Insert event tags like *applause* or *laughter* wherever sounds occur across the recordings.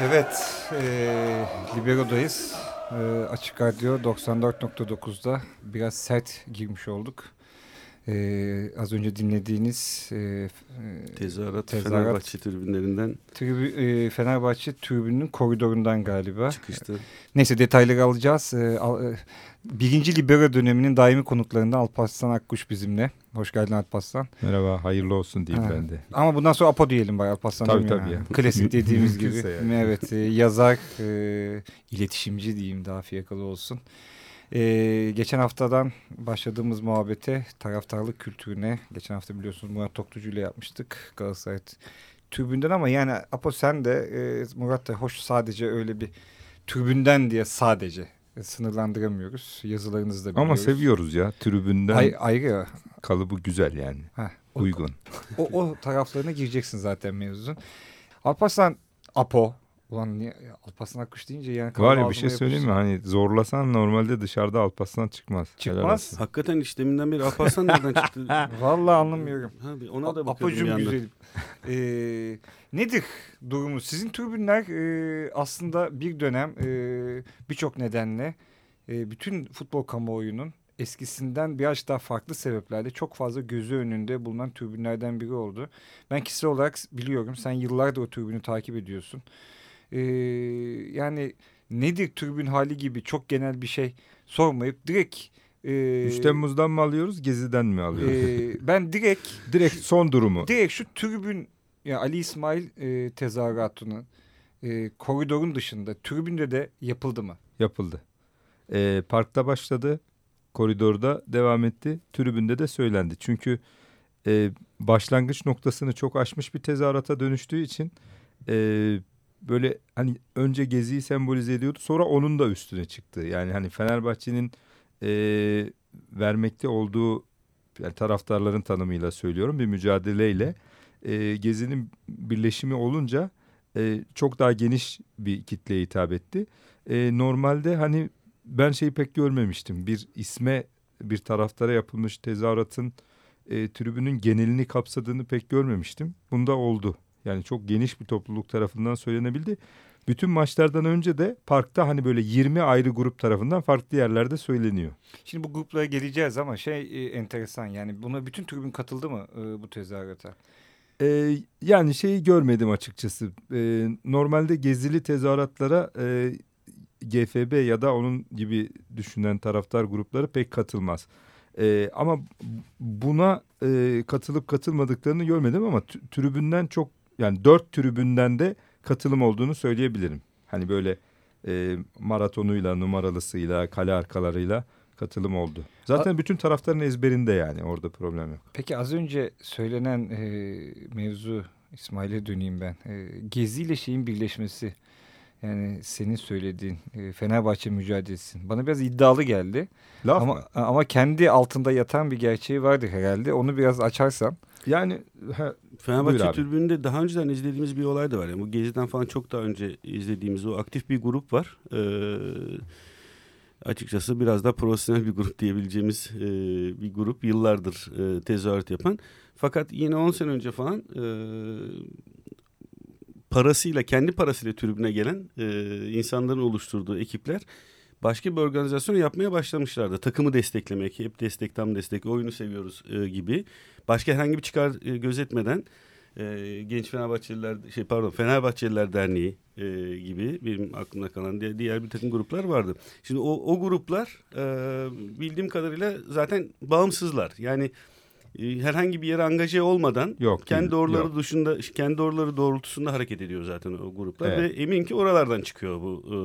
Evet, e, Libero'dayız. E, Açık Radyo 94.9'da biraz sert girmiş olduk. E, az önce dinlediğiniz e, e, Tezahürat, Tezahürat. Fenerbahçe tribünlerinden tribü- e, Fenerbahçe tribününün koridorundan galiba. çıkıştı. Neyse detayları alacağız. E, al- e, birinci Libero döneminin daimi konuklarından Alparslan Akkuş bizimle. Hoş geldin Alparslan. Merhaba, hayırlı olsun diyeyim Ha. ben de. Ama bundan sonra Apo diyelim bay Alparslan. Tabii, tabii yani. ya. Klasik *laughs* dediğimiz gibi. Yani. Evet e, yazar, e, iletişimci diyeyim daha fiyakalı olsun. E, geçen haftadan başladığımız muhabbete taraftarlık kültürüne, geçen hafta biliyorsunuz Murat Toktucu ile yapmıştık Galatasaray tribünden ama yani Apo sen de e, Murat da hoş sadece öyle bir tribünden diye sadece sınırlandıramıyoruz. Yazılarınızı da biliyoruz. Ama seviyoruz ya. Tribünden Ay, ayrı kalıbı güzel yani. Heh, Uygun. o, o taraflarına gireceksin zaten mevzun. Alparslan Apo. Ulan niye Alparslan Akkuş deyince yani Var ya bir şey söyleyeyim mi? yapıştı. Hani zorlasan normalde dışarıda Alparslan çıkmaz. Çıkmaz. Hakikaten işleminden beri Alparslan nereden çıktı? *laughs* Vallahi anlamıyorum. Ha, ona da A- bakıyordum bir Apocuğum yandan. güzelim. Ee, nedir durumu? Sizin tribünler e, aslında bir dönem e, birçok nedenle e, bütün futbol kamuoyunun eskisinden biraz daha farklı sebeplerle çok fazla gözü önünde bulunan tribünlerden biri oldu. Ben kişisel olarak biliyorum. Sen yıllardır o tribünü takip ediyorsun. Ee, yani nedir tribün hali gibi çok genel bir şey sormayıp direkt e, 3 Temmuz'dan mı alıyoruz, Gezi'den mi alıyoruz? e, *laughs* ben direkt Direkt son durumu. direkt şu tribün ya Ali İsmail e, tezahüratının e, koridorun dışında tribünde de yapıldı mı? yapıldı. Ee, parkta başladı, koridorda devam etti, tribünde de söylendi. Çünkü e, başlangıç noktasını çok aşmış bir tezahürata dönüştüğü için e, böyle hani önce Gezi'yi sembolize ediyordu, sonra onun da üstüne çıktı. Yani hani Fenerbahçe'nin e, vermekte olduğu yani taraftarların tanımıyla söylüyorum bir mücadeleyle e, Gezi'nin birleşimi olunca e, çok daha geniş bir kitleye hitap etti. E, normalde hani ben şeyi pek görmemiştim. Bir isme bir taraftara yapılmış tezahüratın e, tribünün genelini kapsadığını pek görmemiştim. Bunda oldu. Yani çok geniş bir topluluk tarafından söylenebildi. Bütün maçlardan önce de parkta hani böyle 20 ayrı grup tarafından farklı yerlerde söyleniyor. Şimdi bu gruplara geleceğiz ama şey e, enteresan yani buna bütün tribün katıldı mı e, bu tezahürata? Ee, yani şeyi görmedim açıkçası. Ee, normalde gezili tezahüratlara e, GFB ya da onun gibi düşünen taraftar grupları pek katılmaz. Ee, ama buna e, katılıp katılmadıklarını görmedim ama tribünden çok yani dört tribünden de katılım olduğunu söyleyebilirim. Hani böyle e, maratonuyla, numaralısıyla, kale arkalarıyla katılım oldu. Zaten bütün taraftarın ezberinde yani orada problem yok. Peki az önce söylenen e, mevzu İsmail'e döneyim ben. E, Gezi ile şeyin birleşmesi yani senin söylediğin e, Fenerbahçe mücadelesi bana biraz iddialı geldi. Laf ama mı? ama kendi altında yatan bir gerçeği vardır herhalde. Onu biraz açarsan. Yani Buyur Fenerbahçe abi. tribününde daha önceden izlediğimiz bir olay da var. Yani bu Gezi'den falan çok daha önce izlediğimiz o aktif bir grup var. Ee, açıkçası biraz daha profesyonel bir grup diyebileceğimiz e, bir grup yıllardır e, tezahürat yapan. Fakat yine 10 sene önce falan e, parasıyla kendi parasıyla tribüne gelen e, insanların oluşturduğu ekipler başka bir organizasyon yapmaya başlamışlardı. Takımı desteklemek, hep destek tam destek, oyunu seviyoruz e, gibi. Başka herhangi bir çıkar e, gözetmeden e, Genç Fenerbahçeliler şey pardon Fenerbahçeliler Derneği e, gibi benim aklımda kalan diğer, diğer bir takım gruplar vardı. Şimdi o, o gruplar e, bildiğim kadarıyla zaten bağımsızlar. Yani herhangi bir yere angaje olmadan Yok, kendi doğruları yok. dışında kendi doğruları doğrultusunda hareket ediyor zaten o gruplar Evet. ve emin ki oralardan çıkıyor bu e,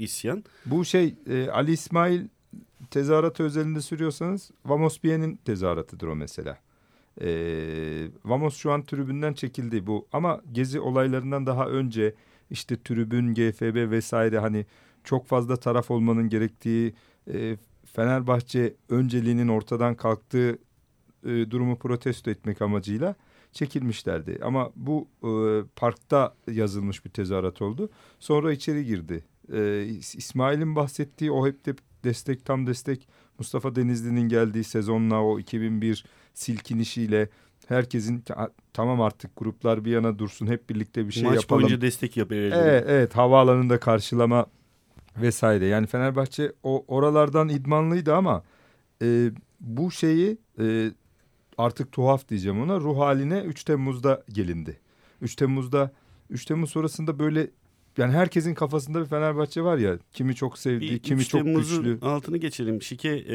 isyan. Bu şey e, Ali İsmail tezahüratı özelinde sürüyorsanız Vamos Bien'in tezahüratıdır o mesela. E, Vamos şu an tribünden çekildi bu ama gezi olaylarından daha önce işte tribün, GFB vesaire hani çok fazla taraf olmanın gerektiği e, Fenerbahçe önceliğinin ortadan kalktığı e, durumu protesto etmek amacıyla çekilmişlerdi. Ama bu e, parkta yazılmış bir tezahürat oldu. Sonra içeri girdi. E, İs- İsmail'in bahsettiği o hep de destek tam destek Mustafa Denizli'nin geldiği sezonla o 2001 silkinişiyle herkesin "Ta- tamam artık gruplar bir yana dursun hep birlikte bir şey Maç yapalım. boyunca destek yapıyor. Evet, evet havaalanında karşılama vesaire. Yani Fenerbahçe o oralardan idmanlıydı ama e, bu şeyi e, artık tuhaf diyeceğim ona ruh haline 3 Temmuz'da gelindi. 3 Temmuz'da 3 Temmuz sonrasında böyle yani herkesin kafasında bir Fenerbahçe var ya kimi çok sevdiği, Bir kimi 3 çok Temmuz'un güçlü. altını geçelim. Şike e,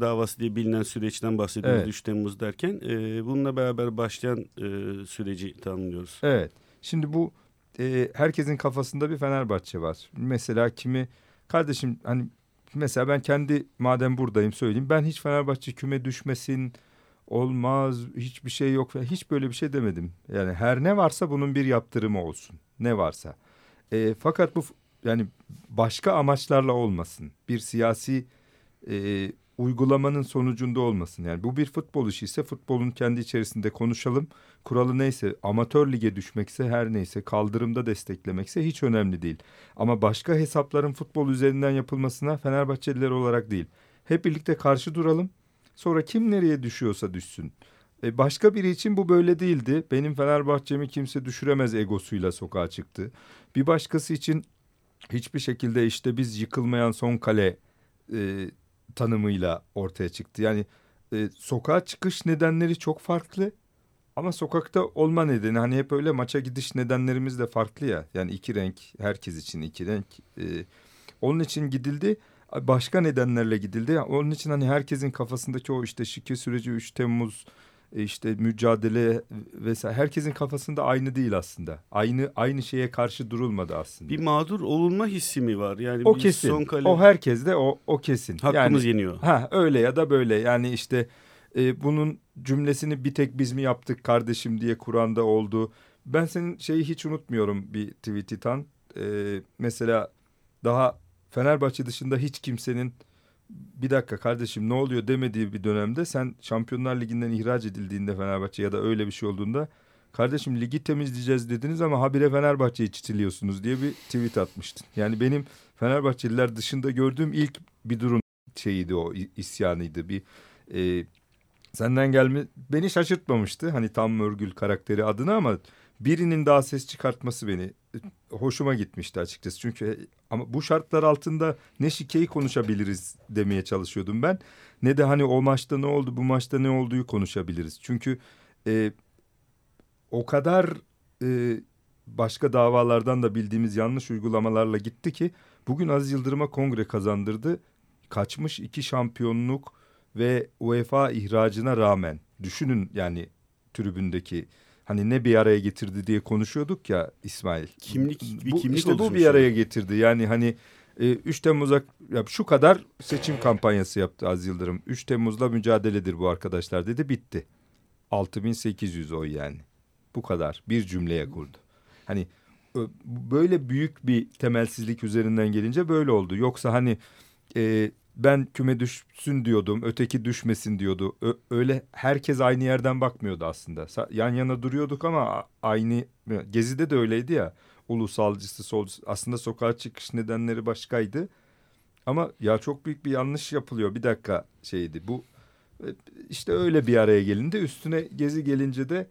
davası diye bilinen süreçten bahsediyoruz Evet. 3 Temmuz derken. E, bununla beraber başlayan e, süreci tanımlıyoruz. Evet. Şimdi bu e, herkesin kafasında bir Fenerbahçe var. Mesela kimi kardeşim hani mesela ben kendi madem buradayım söyleyeyim. Ben hiç Fenerbahçe küme düşmesin olmaz hiçbir şey yok. Hiç böyle bir şey demedim. Yani her ne varsa bunun bir yaptırımı olsun. Ne varsa. E, fakat bu yani başka amaçlarla olmasın. Bir siyasi e, uygulamanın sonucunda olmasın. Yani bu bir futbol işi ise futbolun kendi içerisinde konuşalım. Kuralı neyse amatör lige düşmekse her neyse kaldırımda desteklemekse hiç önemli değil. Ama başka hesapların futbol üzerinden yapılmasına Fenerbahçeliler olarak değil. Hep birlikte karşı duralım. Sonra kim nereye düşüyorsa düşsün. E başka biri için bu böyle değildi. Benim Fenerbahçe'mi kimse düşüremez egosuyla sokağa çıktı. Bir başkası için hiçbir şekilde işte biz yıkılmayan son kale e, tanımıyla ortaya çıktı. Yani e, sokağa çıkış nedenleri çok farklı. Ama sokakta olma nedeni hani hep öyle maça gidiş nedenlerimiz de farklı ya. Yani iki renk herkes için iki renk. E, onun için gidildi. Başka nedenlerle gidildi. Onun için hani herkesin kafasındaki o işte şike süreci 3 Temmuz e, işte mücadele vesaire herkesin kafasında aynı değil aslında. Aynı aynı şeye karşı durulmadı aslında. Bir mağdur olunma hissi mi var? Yani o kesin. son kale O herkeste o o kesin. hakkımız yani, yeniyor. Ha öyle ya da böyle yani işte e, bunun cümlesini bir tek biz mi yaptık kardeşim diye Kur'an'da oldu. Ben senin şeyi hiç unutmuyorum bir tweet'i tan. E, mesela daha Fenerbahçe dışında hiç kimsenin bir dakika kardeşim ne oluyor? demediği bir dönemde sen Şampiyonlar Ligi'nden ihraç edildiğinde Fenerbahçe ya da öyle bir şey olduğunda kardeşim ligi temizleyeceğiz dediniz ama habire Fenerbahçe'yi çitiliyorsunuz diye bir tweet atmıştın. Yani benim Fenerbahçeliler dışında gördüğüm ilk bir durum şeyiydi o isyanıydı. Bir e, senden gelme beni şaşırtmamıştı. Hani tam örgül karakteri adına ama birinin daha ses çıkartması beni e, hoşuma gitmişti açıkçası çünkü e, ama bu şartlar altında ne şikeyi konuşabiliriz demeye çalışıyordum ben ne de hani o maçta ne oldu bu maçta ne olduğu konuşabiliriz çünkü e, o kadar e, başka davalardan da bildiğimiz yanlış uygulamalarla gitti ki bugün Aziz Yıldırım'a kongre kazandırdı. Kaçmış iki şampiyonluk ve UEFA ihracına rağmen düşünün yani tribündeki hani ne bir araya getirdi diye konuşuyorduk ya İsmail. Kimlik- bir bu, kimlik işte bu bir araya getirdi. Yani hani e, 3 Temmuz'a ya şu kadar seçim kampanyası yaptı Aziz Yıldırım. 3 Temmuz'la mücadeledir bu arkadaşlar dedi bitti. 6800 oy yani. Bu kadar bir cümleye kurdu. Hani böyle büyük bir temelsizlik üzerinden gelince böyle oldu. Yoksa hani e, ben küme düşsün diyordum, öteki düşmesin diyordu. Ö- öyle herkes aynı yerden bakmıyordu aslında. Yan yana duruyorduk ama aynı Gezi'de de öyleydi ya. Ulusalcısı, solcusu. Aslında sokağa çıkış nedenleri başkaydı. Ama ya çok büyük bir yanlış yapılıyor. Bir dakika şeydi. Bu e, işte öyle bir araya gelindi. Üstüne gezi gelince de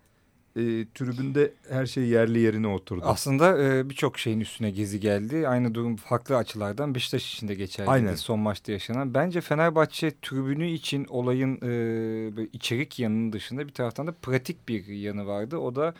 e, tribünde her şey yerli yerine oturdu. Aslında e, birçok şeyin üstüne gezi geldi. Aynı durum farklı açılardan Beşiktaş için de geçerli. Aynen. Son maçta yaşanan. Bence Fenerbahçe tribünü için olayın e, içerik yanının dışında bir taraftan da pratik bir yanı vardı. O da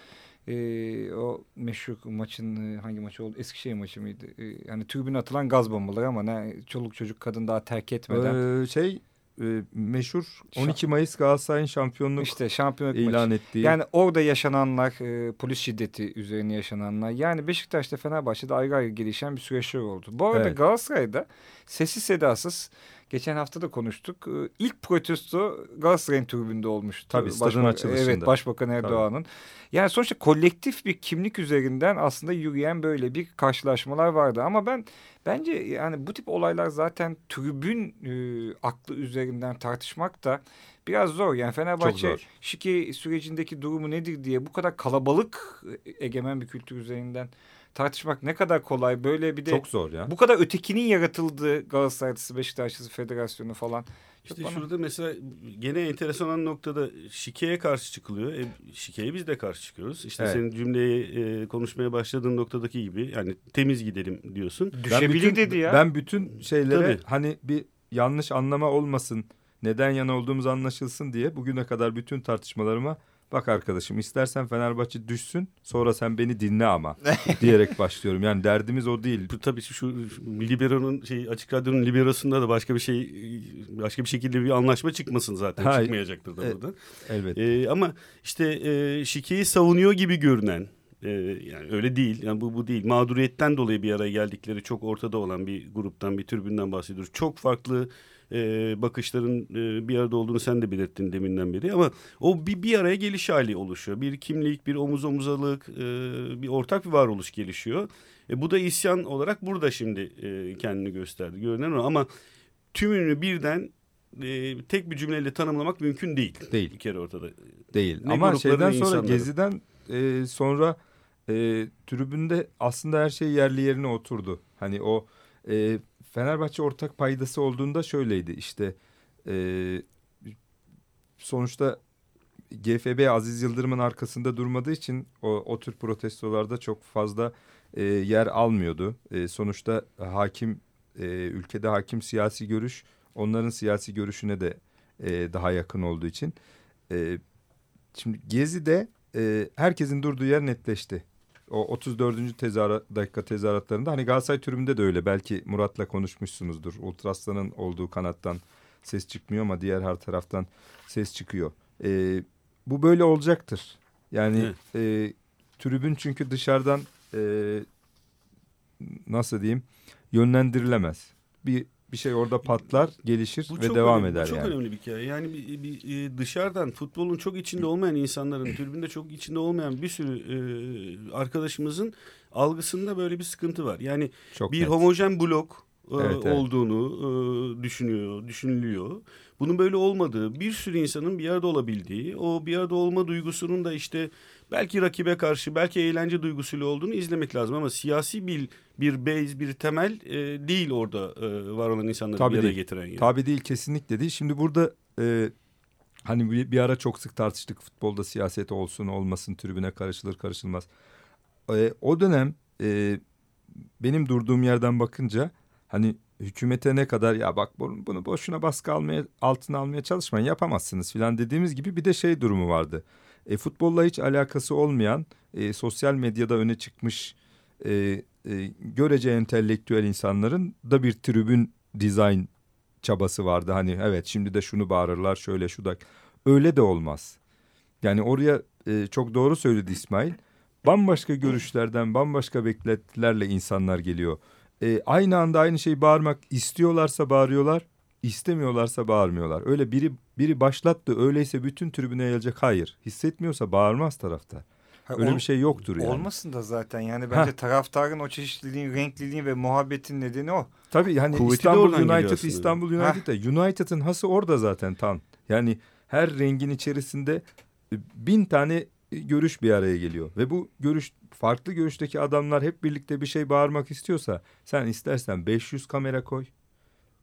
e, o meşhur maçın e, hangi maçı oldu? Eskişehir maçı mıydı? E, yani tribüne atılan gaz bombaları ama ne çoluk çocuk kadın daha terk etmeden. Ee, şey e, meşhur 12 Mayıs Galatasaray'ın şampiyonluk işte şampiyonluk maçı. ilan ettiği. Yani orada yaşananlar, e, polis şiddeti üzerine yaşananlar. Yani Beşiktaş'ta Fenerbahçe'de ayrı ayrı gelişen bir süreçler oldu. Bu arada Evet. Galatasaray'da sessiz sedasız geçen hafta da konuştuk. e, ilk protesto Galatasaray'ın tribünde olmuştu. Tabii, stadın açılışında. Evet Başbakan Erdoğan'ın. Yani sonuçta kolektif bir kimlik üzerinden aslında yürüyen böyle bir karşılaşmalar vardı. Ama ben bence yani bu tip olaylar zaten tribün e, aklı üzerinden tartışmak da biraz zor. Yani Fenerbahçe zor. şike sürecindeki durumu nedir diye bu kadar kalabalık e, egemen bir kültür üzerinden tartışmak ne kadar kolay. Böyle bir de Çok zor ya. bu kadar ötekinin yaratıldığı Galatasaray'sı, Beşiktaş'sı, Federasyonu falan. İşte bana- şurada mesela gene enteresan olan noktada şikeye karşı çıkılıyor. E, şikeye biz de karşı çıkıyoruz. İşte Evet. senin cümleyi e, konuşmaya başladığın noktadaki gibi yani temiz gidelim diyorsun. Düşebilir bütün, dedi ya. Ben bütün şeylere Tabii. hani bir yanlış anlama olmasın, neden yana olduğumuz anlaşılsın diye bugüne kadar bütün tartışmalarıma bak arkadaşım istersen Fenerbahçe düşsün sonra sen beni dinle ama *laughs* diyerek başlıyorum. Yani derdimiz o değil. Bu tabii şu şu libero'nun şey açık radyonun liberosunda da başka bir şey başka bir şekilde bir anlaşma çıkmasın zaten. Hayır. Çıkmayacaktır da E, burada. Elbet. E, ama işte e, şikeyi savunuyor gibi görünen e, yani öyle değil. Yani bu bu değil. Mağduriyetten dolayı bir araya geldikleri çok ortada olan bir gruptan, bir türbünden bahsediyoruz. Çok farklı e, bakışların e, bir arada olduğunu sen de belirttin deminden beri ama o bir bir araya geliş hali oluşuyor. Bir kimlik, bir omuz omuzalık, e, bir ortak bir varoluş gelişiyor. E, bu da isyan olarak burada şimdi e, kendini gösterdi. Görünen o ama tümünü birden e, tek bir cümleyle tanımlamak mümkün değil. Değil. Bir kere ortada. Değil. Ne Ama şeyden sonra insanların. Gezi'den e, sonra e, tribünde aslında her şey yerli yerine oturdu. Hani o e, Fenerbahçe ortak paydası olduğunda şöyleydi işte e, sonuçta GFB Aziz Yıldırım'ın arkasında durmadığı için o, o tür protestolarda çok fazla e, yer almıyordu. E, sonuçta hakim e, ülkede hakim siyasi görüş onların siyasi görüşüne de e, daha yakın olduğu için. E, şimdi Gezi'de e, herkesin durduğu yer netleşti. O 34. Tezahürat, dakika tezahüratlarında hani Galatasaray tribünde de öyle. Belki Murat'la konuşmuşsunuzdur. Ultraslan'ın olduğu kanattan ses çıkmıyor ama diğer her taraftan ses çıkıyor. E, bu böyle olacaktır. Yani e, tribün çünkü dışarıdan e, nasıl diyeyim yönlendirilemez. Bir bir şey orada patlar, gelişir Bu ve devam önemli, eder bu çok yani. önemli bir hikaye. Yani bir, bir, e, dışarıdan futbolun çok içinde olmayan insanların, *clears throat* tribünde çok içinde olmayan bir sürü e, arkadaşımızın algısında böyle bir sıkıntı var. Yani Çok bir net. homojen blok Evet, evet. olduğunu e, düşünüyor, düşünülüyor. Bunun böyle olmadığı, bir sürü insanın bir arada olabildiği, o bir arada olma duygusunun da işte belki rakibe karşı, belki eğlence duygusuyla olduğunu izlemek lazım ama siyasi bir bir base, bir temel e, değil orada e, var olan insanları Tabii bir araya değil. getiren. Yani. Tabii değil kesinlikle değil. Şimdi burada e, hani bir, bir ara çok sık tartıştık futbolda siyaset olsun olmasın tribüne karışılır karışılmaz. E, o dönem e, benim durduğum yerden bakınca hani hükümete ne kadar ya bak bunu, boşuna baskı almaya altına almaya çalışmayın yapamazsınız filan dediğimiz gibi bir de şey durumu vardı. E, futbolla hiç alakası olmayan e, sosyal medyada öne çıkmış e, e, görece entelektüel insanların da bir tribün dizayn çabası vardı. Hani evet şimdi de şunu bağırırlar şöyle şu da. Öyle de olmaz. Yani oraya e, çok doğru söyledi İsmail. Bambaşka görüşlerden bambaşka beklentilerle insanlar geliyor. E, aynı anda aynı şeyi bağırmak istiyorlarsa bağırıyorlar. istemiyorlarsa bağırmıyorlar. Öyle biri biri başlattı öyleyse bütün tribüne yayılacak. Hayır. Hissetmiyorsa bağırmaz taraftar. Ha, Öyle ol- bir şey yoktur yani. Olmasın da zaten yani bence Heh. taraftarın o çeşitliliğin, renkliliğin ve muhabbetin nedeni o. Tabii hani Kuvveti İstanbul United. İstanbul United de United'ın hası orada zaten tam. Yani her rengin içerisinde e, bin tane görüş bir araya geliyor ve bu görüş farklı görüşteki adamlar hep birlikte bir şey bağırmak istiyorsa sen istersen 500 kamera koy.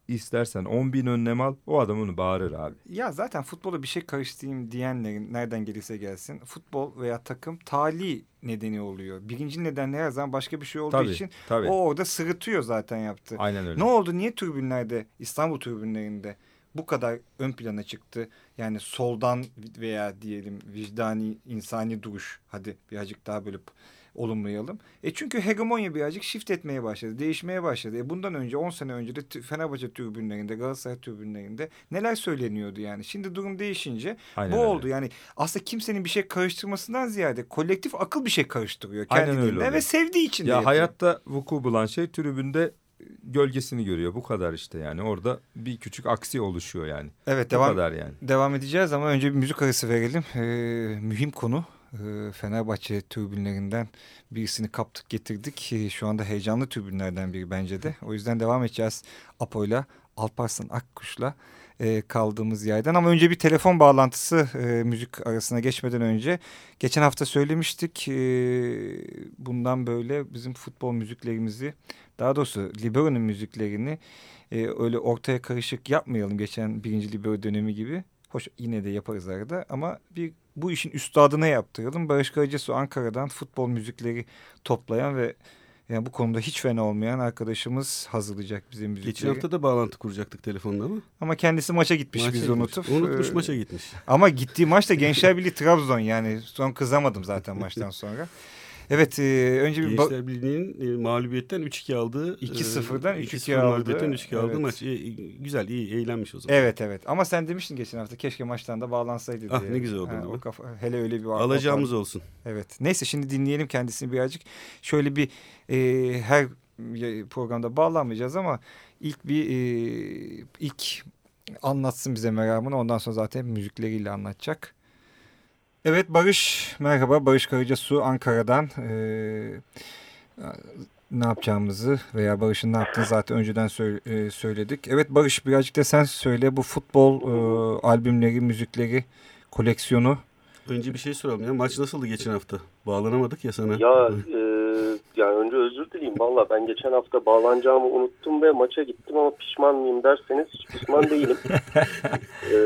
istersen 10 bin önlem al o adam onu bağırır abi. Ya zaten futbola bir şey karıştırayım diyenlerin nereden gelirse gelsin futbol veya takım tali nedeni oluyor. Birinci neden her zaman başka bir şey olduğu Tabii, için tabii. o orada sırıtıyor zaten yaptı. Aynen öyle. Ne oldu? Niye tribünlerde İstanbul tribünlerinde bu kadar ön plana çıktı? Yani soldan veya diyelim vicdani insani duruş hadi birazcık daha böyle olumlayalım. E çünkü hegemonya birazcık shift etmeye başladı. Değişmeye başladı. E bundan önce 10 sene önce de Fenerbahçe tribünlerinde, Galatasaray tribünlerinde neler söyleniyordu yani. Şimdi durum değişince Aynen bu öyle. oldu. Yani aslında kimsenin bir şey karıştırmasından ziyade kolektif akıl bir şey karıştırıyor Aynen kendi öyle dilinde oluyor. ve sevdiği için Ya hayatta vuku bulan şey tribünde gölgesini görüyor. Bu kadar işte yani. Orada bir küçük aksi oluşuyor yani. Evet Bu devam kadar yani. Devam edeceğiz ama önce bir müzik arası verelim. Ee, mühim konu. Ee, Fenerbahçe tribünlerinden birisini kaptık getirdik. Ee, şu anda heyecanlı tribünlerden biri bence de. O yüzden devam edeceğiz Apo'yla, Alparslan Akkuş'la e, kaldığımız yerden. Ama önce bir telefon bağlantısı e, müzik arasına geçmeden önce. Geçen hafta söylemiştik. e, bundan böyle bizim futbol müziklerimizi daha doğrusu Libero'nun müziklerini e, öyle ortaya karışık yapmayalım geçen birinci Libero dönemi gibi. Hoş yine de yaparız arada ama bir bu işin üstadına yaptıralım. Barış Karacasu Ankara'dan futbol müzikleri toplayan ve yani bu konuda hiç fena olmayan arkadaşımız hazırlayacak bize müzikleri. Geçen hafta da bağlantı kuracaktık telefonla ama. Ama kendisi maça gitmiş maça biz gitmiş. unutup. Unutmuş Ee, maça gitmiş. Ama gittiği maç da Gençler Birliği Trabzon yani son kızamadım zaten maçtan sonra. *laughs* Evet e, önce bir Gençler Birliği'nin e, mağlubiyetten 3-2 aldığı. 2-0'dan e, 3-2 2-0 aldı. mağlubiyetten 3-2 aldığı Evet. maç. E, e, güzel, iyi, eğlenmiş o zaman. Evet evet ama sen demiştin geçen hafta keşke maçtan da bağlansaydı diye. Ah, ne güzel olurdu Ha, o kafa, hele öyle bir Alacağımız olsun. Evet. Neyse şimdi dinleyelim kendisini birazcık. Şöyle bir e, her programda bağlanmayacağız ama ilk bir e, ilk anlatsın bize meramını. Ondan sonra zaten müzikleriyle anlatacak. Evet Barış merhaba. Barış Karacasu Ankara'dan e, ne yapacağımızı veya Barış'ın ne yaptığını zaten önceden söyle- söyledik. Evet Barış birazcık da sen söyle bu futbol e, albümleri, müzikleri, koleksiyonu Önce bir şey soralım ya. Maç nasıldı geçen hafta? Bağlanamadık ya sana. Ya e, yani önce özür dileyim. Valla ben geçen hafta bağlanacağımı unuttum ve maça gittim ama pişman mıyım derseniz hiç pişman değilim. *laughs* E,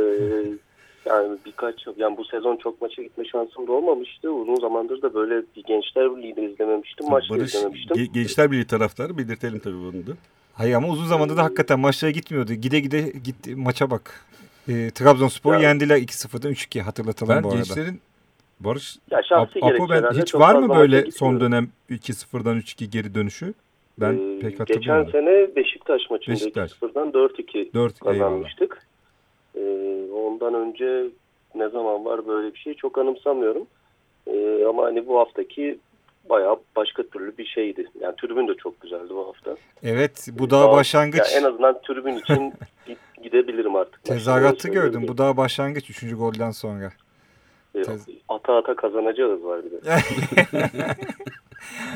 yani birkaç yani bu sezon çok maça gitme şansım da olmamıştı. Uzun zamandır da böyle bir Gençler Birliği'de izlememiştim. Maç izlememiştim. Ge- Gençler Birliği taraftarı belirtelim tabii bunu da. Hayır ama uzun zamandır da hakikaten maçlara gitmiyordu. Gide gide gitti maça bak. E, Trabzonspor Ya- yendiler 2-0'dan 3-2 hatırlatalım Ben bu arada. gençlerin Barış ya şahsi Ap- Apo ben hiç var mı böyle son dönem 2-0'dan 3-2 geri dönüşü? Ben Ee, pek Geçen hatırlamıyorum. sene Beşiktaş maçında Beşiktaş. 2-0'dan 4-2 4 eyvallah. Ee, ondan önce ne zaman var böyle bir şey çok anımsamıyorum. Ee, ama hani bu haftaki bayağı başka türlü bir şeydi. Yani tribün de çok güzeldi bu hafta. Evet bu daha Daha- başlangıç. Ya en azından tribün için *laughs* gi- gidebilirim artık. Tezahüratı Başka gördüm. Bu daha başlangıç 3. golden sonra. Ee, tez- Ata ata kazanacağız var bir de. *laughs*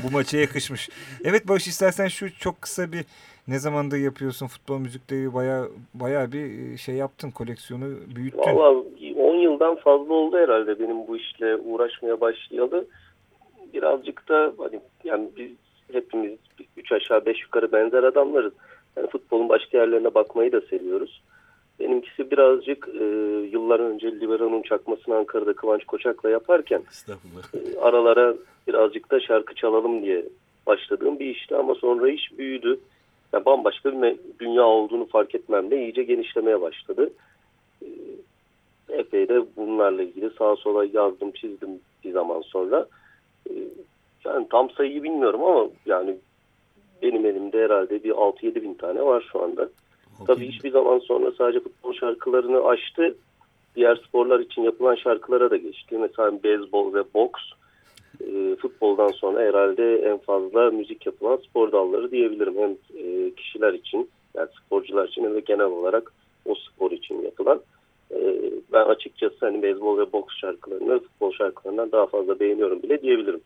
Bu maça yakışmış. Evet Barış istersen şu çok kısa bir ne zamandır yapıyorsun futbol müzikleri baya baya bir e, şey yaptın koleksiyonu büyüttün. Valla 10 yıldan fazla oldu herhalde benim bu işle uğraşmaya başlayalı. Birazcık da hani yani biz hepimiz üç aşağı beş yukarı benzer adamlarız. Yani futbolun başka yerlerine bakmayı da seviyoruz. Benimkisi birazcık e, yıllar önce Libero'nun çakmasını Ankara'da Kıvanç Koçak'la yaparken e, aralara birazcık da şarkı çalalım diye başladığım bir işti ama sonra iş büyüdü. Yani bambaşka bir dünya olduğunu fark etmemle iyice genişlemeye başladı. E, epey de bunlarla ilgili sağa sola yazdım çizdim bir zaman sonra. E, yani tam sayıyı bilmiyorum ama yani benim elimde herhalde bir 6-7 bin tane var şu anda. Tabii hiçbir zaman sonra sadece futbol şarkılarını aştı. Diğer sporlar için yapılan şarkılara da geçti. Mesela beyzbol ve boks e, futboldan sonra herhalde en fazla müzik yapılan spor dalları diyebilirim. Hem e, kişiler için yani sporcular için hem de genel olarak o spor için yapılan. E, ben açıkçası hani beyzbol ve boks şarkılarını futbol şarkılarından daha fazla beğeniyorum bile diyebilirim.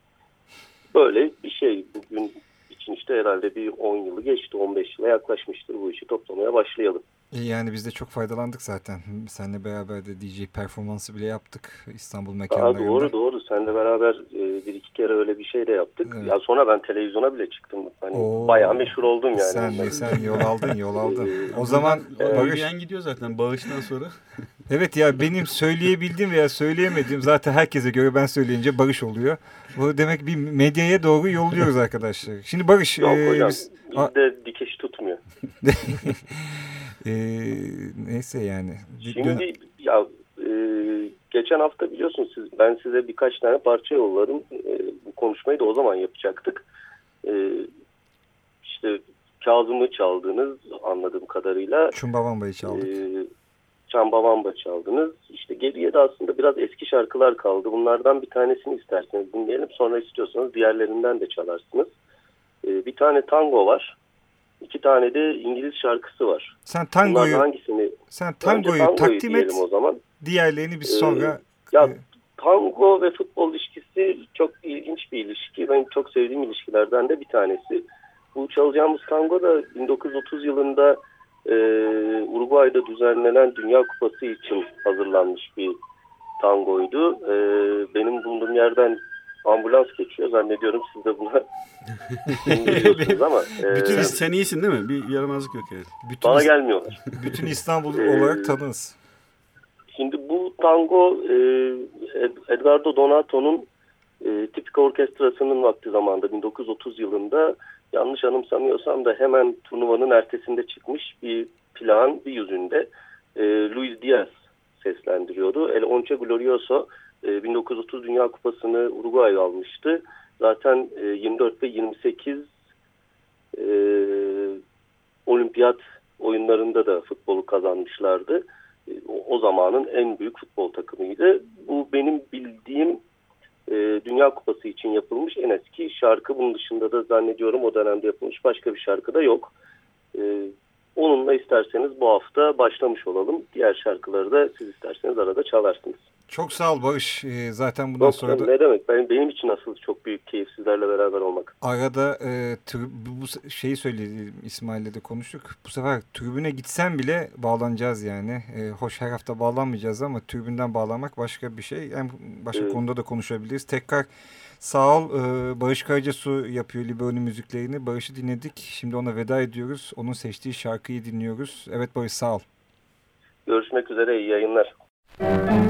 Böyle bir şey bugün için işte herhalde bir 10 yılı geçti 15 yıla yaklaşmıştır bu işi toplamaya başlayalım. Yani biz de çok faydalandık zaten. Seninle beraber de DJ performansı bile yaptık İstanbul Aa, mekanlarında. doğru doğru. Seninle beraber e, bir iki kere öyle bir şey de yaptık. Evet. Ya sonra ben televizyona bile çıktım. Hani Oo. bayağı meşhur oldum yani. Sen, sen yol aldın yol aldın. O zaman *laughs* Buradan Barış, Büyüyen gidiyor zaten bağıştan sonra. *laughs* evet ya benim söyleyebildiğim veya söyleyemediğim zaten herkese göre ben söyleyince Barış oluyor. Bu demek bir medyaya doğru yolluyoruz arkadaşlar. Şimdi Barış Yok e, hocam biz- bizde dikiş tutmuyor. *laughs* e, neyse yani. Şimdi ya e, geçen hafta biliyorsunuz siz ben size birkaç tane parça yolladım. E, bu konuşmayı da o zaman yapacaktık. E, işte Kazım'ı çaldınız anladığım kadarıyla. Chumbawamba'yı çaldık. E, Çambavamba çaldınız. İşte geriye de aslında biraz eski şarkılar kaldı. Bunlardan bir tanesini isterseniz dinleyelim. Sonra istiyorsanız diğerlerinden de çalarsınız. E, bir tane tango var. İki tane de İngiliz şarkısı var. Sen Bunlardan tangoyu hangisini? sen Önce tangoyu takdim et. o zaman. Diğerlerini biz Ee, sonra Ya e, tango ve futbol ilişkisi çok ilginç bir ilişki. Benim çok sevdiğim ilişkilerden de bir tanesi. Bu çalacağımız tango da 1930 yılında e, Uruguay'da düzenlenen Dünya Kupası için hazırlanmış bir tangoydu. E, benim bulunduğum yerden ambulans geçiyor. Zannediyorum siz de buna *laughs* ama e, Bütün Sen, sen iyisin değil mi? Bir yaramazlık yok yani. bütün, bana İs- gelmiyorlar. bütün İstanbul Ee, olarak tanınız. Şimdi bu tango e, Ed- Edgardo Donato'nun e, tipik orkestrasının vakti zamanında 1930 yılında yanlış anımsamıyorsam da hemen turnuvanın ertesinde çıkmış bir plan bir yüzünde e, Luis Diaz seslendiriyordu. El Once Glorioso e, 1930 Dünya Kupası'nı Uruguay almıştı. Zaten e, 24 ve 28 e, olimpiyat oyunlarında da futbolu kazanmışlardı. E, o zamanın en büyük futbol takımıydı. Bu benim bildiğim e, Dünya Kupası için yapılmış en eski şarkı. Bunun dışında da zannediyorum o dönemde yapılmış başka bir şarkı da yok. E, onunla isterseniz bu hafta başlamış olalım. Diğer şarkıları da siz isterseniz arada çalarsınız. Çok sağ ol Barış. Ee, zaten bundan Yok, sonra da ne demek? Benim, benim için asıl çok büyük keyif sizlerle beraber olmak. arada e, trib- bu, şeyi söyledim İsmail'le de konuştuk. Bu sefer tribüne gitsen bile bağlanacağız yani. E, hoş her hafta bağlanmayacağız ama tribünden bağlanmak başka bir şey. Hem başka Evet. konuda da konuşabiliriz. Tekrar sağ ol. E, Barış Karacasu yapıyor Libero'nun müziklerini. Barış'ı dinledik. Şimdi ona veda ediyoruz. Onun seçtiği şarkıyı dinliyoruz. Evet Barış sağ ol. Görüşmek üzere. iyi yayınlar. ra,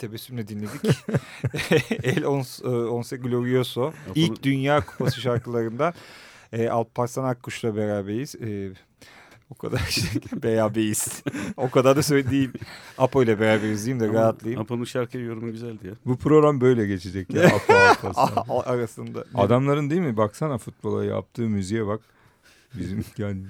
tebessümle dinledik. *laughs* *laughs* El Ons, e, Once Glorioso. İlk Dünya Kupası şarkılarında e, Alparslan Akkuş'la beraberiz. E, o kadar *laughs* şey, beraberiz. o kadar da söyle değil. Apo ile beraberiz diyeyim de Ama rahatlayayım. Apo'nun şarkı yorumu güzeldi ya. Bu program böyle geçecek ya. Apo, Apo, sen. A- arasında. Adamların değil mi? Baksana futbola yaptığı müziğe bak. Bizim yani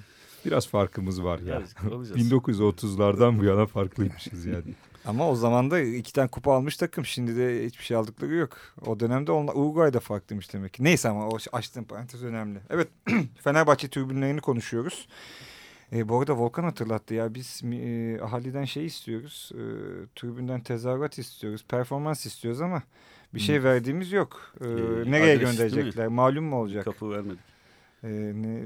biraz farkımız var ya. Olacağız. 1930'lardan bu yana farklıymışız yani. Ama o zaman da iki tane kupa almış takım. Şimdi de hiçbir şey aldıkları yok. O dönemde onlar Uruguay'da farklıymış demek ki. Neyse ama o açtığım parantez önemli. Evet *clears throat* Fenerbahçe tribünlerini konuşuyoruz. E, bu arada Volkan hatırlattı ya biz e, ahaliden şey istiyoruz. E, tribünden tezahürat istiyoruz. Performans istiyoruz ama bir şey verdiğimiz yok. E, E, nereye gönderecekler? Malum mu olacak? Kapı vermedik. E, ne,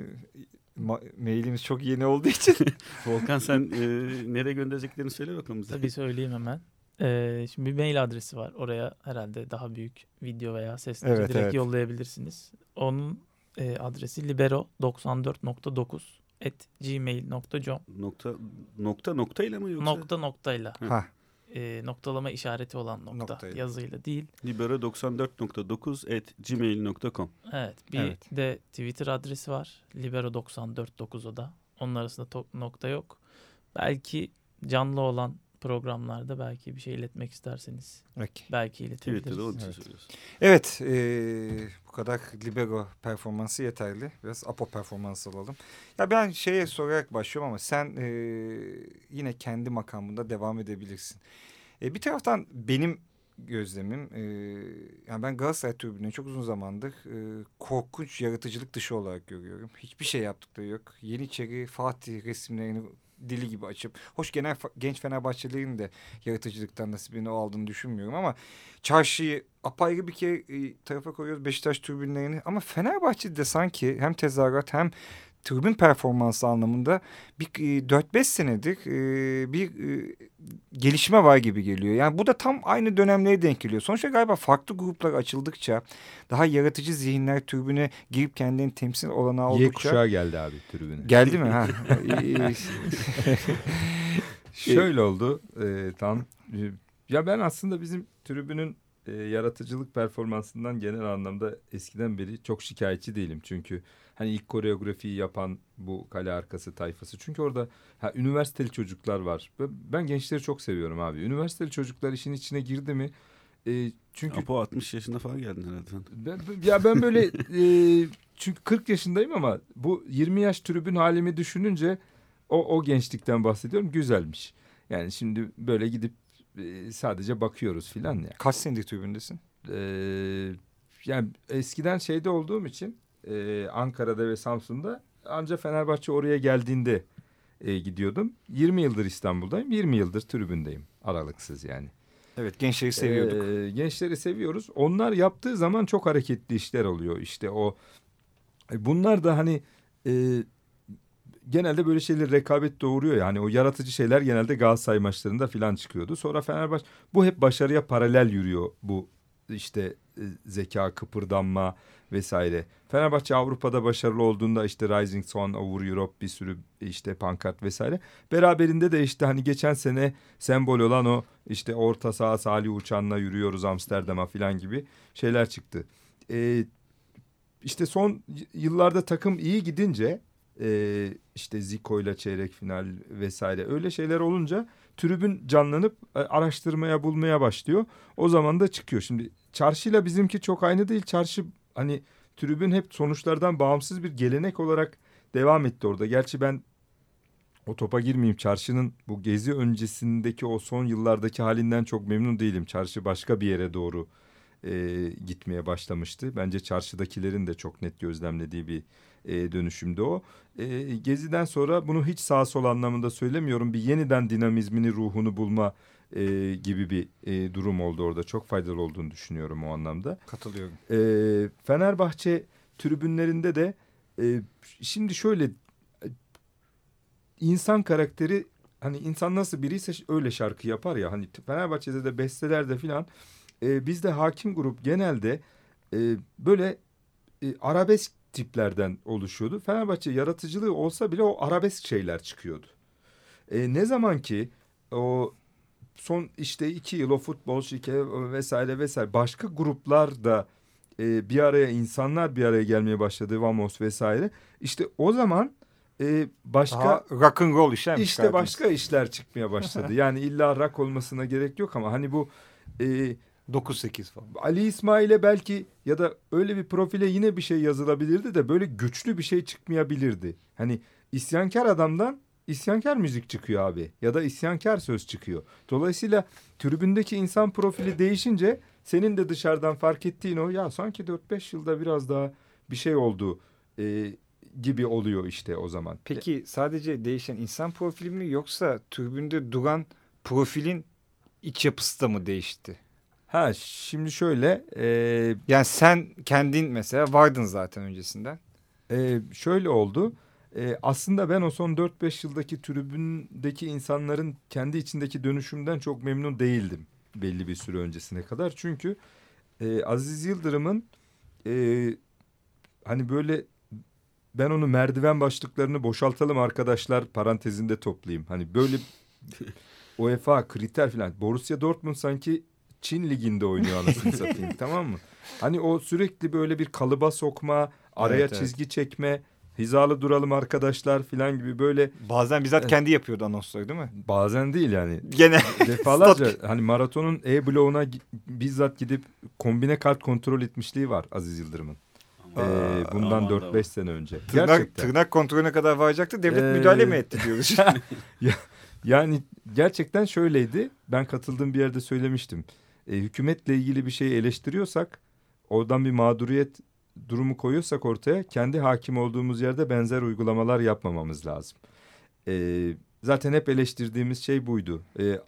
mailimiz çok yeni olduğu için. *laughs* Volkan sen e, nereye göndereceklerini söyle bakalım bize. Tabii söyleyeyim hemen. Ee, şimdi bir mail adresi var. Oraya herhalde daha büyük video veya sesleri Evet, direkt evet. yollayabilirsiniz. Onun e, adresi libero94.9 at gmail.com Nokta nokta nokta ile mi yoksa? nokta noktayla ha, e, noktalama işareti olan nokta Noktayla. yazıyla değil. libero94.9 at gmail.com Evet bir Evet. de Twitter adresi var. Libero949 o da. Onun arasında nokta yok. Belki canlı olan programlarda belki bir şey iletmek isterseniz peki. belki iletebiliriz. Twitter'da onu Evet. söylüyorsun. Evet, eee, bu kadar libero performansı yeterli. Biraz apo performansı alalım. Ya ben şeye sorarak başlıyorum ama sen eee, yine kendi makamında devam edebilirsin. E, bir taraftan benim gözlemim, eee, yani ben Galatasaray tribününü çok uzun zamandır eee, korkunç yaratıcılık dışı olarak görüyorum. Hiçbir şey yaptıkları yok. Yeniçeri, Fatih resimlerini dili gibi açıp, hoş genel genç Fenerbahçelilerin de yaratıcılıktan nasibini aldığını düşünmüyorum. Ama çarşıyı apayrı bir kere e, tarafa koyuyoruz Beşiktaş tribünlerini. Ama Fenerbahçe'de sanki hem tezahürat hem tribün performansı anlamında bir e, 4-5 senedir e, bir e, gelişme var gibi geliyor. Yani bu da tam aynı dönemlere denk geliyor. Sonuçta galiba farklı gruplar açıldıkça daha yaratıcı zihinler tribüne girip kendilerini temsil olanağı Y oldukça kuşağı geldi abi tribüne. geldi mi ha? E, *laughs* *laughs* Şöyle oldu e, tam. e, Ya ben aslında bizim tribünün e, yaratıcılık performansından genel anlamda eskiden beri çok şikayetçi değilim. Çünkü hani ilk koreografiyi yapan bu kale arkası tayfası. Çünkü orada ha, üniversiteli çocuklar var. Ben- gençleri çok seviyorum abi. Üniversiteli çocuklar işin içine girdi mi? E, çünkü Apo 60 yaşında falan geldin herhalde. ben, ya ben böyle e, çünkü 40 yaşındayım ama bu 20 yaş tribün halimi düşününce o, o gençlikten bahsediyorum güzelmiş. Yani şimdi böyle gidip e, sadece bakıyoruz filan ya. kaç senedir tribündesin? E, yani eskiden şeyde olduğum için e, Ankara'da ve Samsun'da ancak Fenerbahçe oraya geldiğinde e, gidiyordum. 20 yıldır İstanbul'dayım. 20 yıldır tribündeyim. Aralıksız yani. Evet gençleri seviyorduk. Ee, gençleri seviyoruz. Onlar yaptığı zaman çok hareketli işler oluyor. İşte o e, bunlar da hani e, genelde böyle şeyler rekabet doğuruyor yani o yaratıcı şeyler genelde Galatasaray maçlarında filan çıkıyordu. Sonra Fenerbahçe bu hep başarıya paralel yürüyor bu işte zeka, kıpırdanma vesaire. Fenerbahçe Avrupa'da başarılı olduğunda işte Rising Sun, Over Europe bir sürü işte pankart vesaire. Beraberinde de işte hani geçen sene sembol olan o işte orta saha Salih Uçan'la yürüyoruz Amsterdam'a filan gibi şeyler çıktı. Ee, işte son yıllarda takım iyi gidince e, işte Zico'yla çeyrek final vesaire öyle şeyler olunca tribün canlanıp e, araştırmaya bulmaya başlıyor. O zaman da çıkıyor. Şimdi çarşıyla bizimki çok aynı değil. Çarşı hani tribün hep sonuçlardan bağımsız bir gelenek olarak devam etti orada. Gerçi ben o topa girmeyeyim. Çarşının bu gezi öncesindeki o son yıllardaki halinden çok memnun değilim. Çarşı başka bir yere doğru e, gitmeye başlamıştı. Bence çarşıdakilerin de çok net gözlemlediği bir e, dönüşümde o. E, geziden sonra bunu hiç sağ sol anlamında söylemiyorum. Bir yeniden dinamizmini, ruhunu bulma e, gibi bir e, durum oldu orada. Çok faydalı olduğunu düşünüyorum o anlamda. Katılıyorum. E, Fenerbahçe tribünlerinde de e, şimdi şöyle insan karakteri hani insan nasıl biriyse öyle şarkı yapar ya. Hani Fenerbahçe'de de bestelerde filan e, bizde hakim grup genelde e, böyle e, arabesk tiplerden oluşuyordu. Fenerbahçe yaratıcılığı olsa bile o arabesk şeyler çıkıyordu. E, ne zaman ki o son işte iki yıl o futbol şike vesaire vesaire başka gruplar da e, bir araya insanlar bir araya gelmeye başladı Vamos vesaire. İşte o zaman e, başka Daha rock and roll işler işte çıkardınız? başka işler çıkmaya başladı. *laughs* yani illa rock olmasına gerek yok ama hani bu e, 9-8 falan. Ali İsmail'e belki ya da öyle bir profile yine bir şey yazılabilirdi de böyle güçlü bir şey çıkmayabilirdi. Hani isyankar adamdan isyankar müzik çıkıyor abi ya da isyankar söz çıkıyor. Dolayısıyla tribündeki insan profili değişince senin de dışarıdan fark ettiğin o ya sanki 4-5 yılda biraz daha bir şey oldu e, gibi oluyor işte o zaman. Peki sadece değişen insan profili mi yoksa tribünde duran profilin iç yapısı da mı değişti? Ha şimdi şöyle e, Yani sen kendin mesela vardın zaten öncesinden. e, şöyle oldu. E, aslında ben o son 4-5 yıldaki tribündeki insanların kendi içindeki dönüşümden çok memnun değildim belli bir süre öncesine kadar. Çünkü e, Aziz Yıldırım'ın e, hani böyle ben onu merdiven başlıklarını boşaltalım arkadaşlar parantezinde toplayayım. Hani böyle *laughs* UEFA kriter falan. Borussia Dortmund sanki Çin liginde oynuyor anasını *laughs* satayım tamam mı? Hani o sürekli böyle bir kalıba sokma, araya Evet, evet. çizgi çekme, hizalı duralım arkadaşlar falan gibi böyle Bazen bizzat Evet. kendi yapıyordu anonsları değil mi? bazen değil yani Gene *laughs* defalarca hani maratonun E bloğuna gi- bizzat gidip kombine kart kontrol etmişliği var Aziz Yıldırım'ın. Ee, bundan aman da 4-5 sene önce. tırnak, Gerçekten. tırnak kontrolüne kadar varacaktı. Devlet Ee, müdahale mi etti diyoruz. *laughs* Yani gerçekten şöyleydi. Ben katıldığım bir yerde söylemiştim. E, hükümetle ilgili bir şeyi eleştiriyorsak, oradan bir mağduriyet durumu koyuyorsak ortaya, kendi hakim olduğumuz yerde benzer uygulamalar yapmamamız lazım. E, zaten hep eleştirdiğimiz şey buydu. E,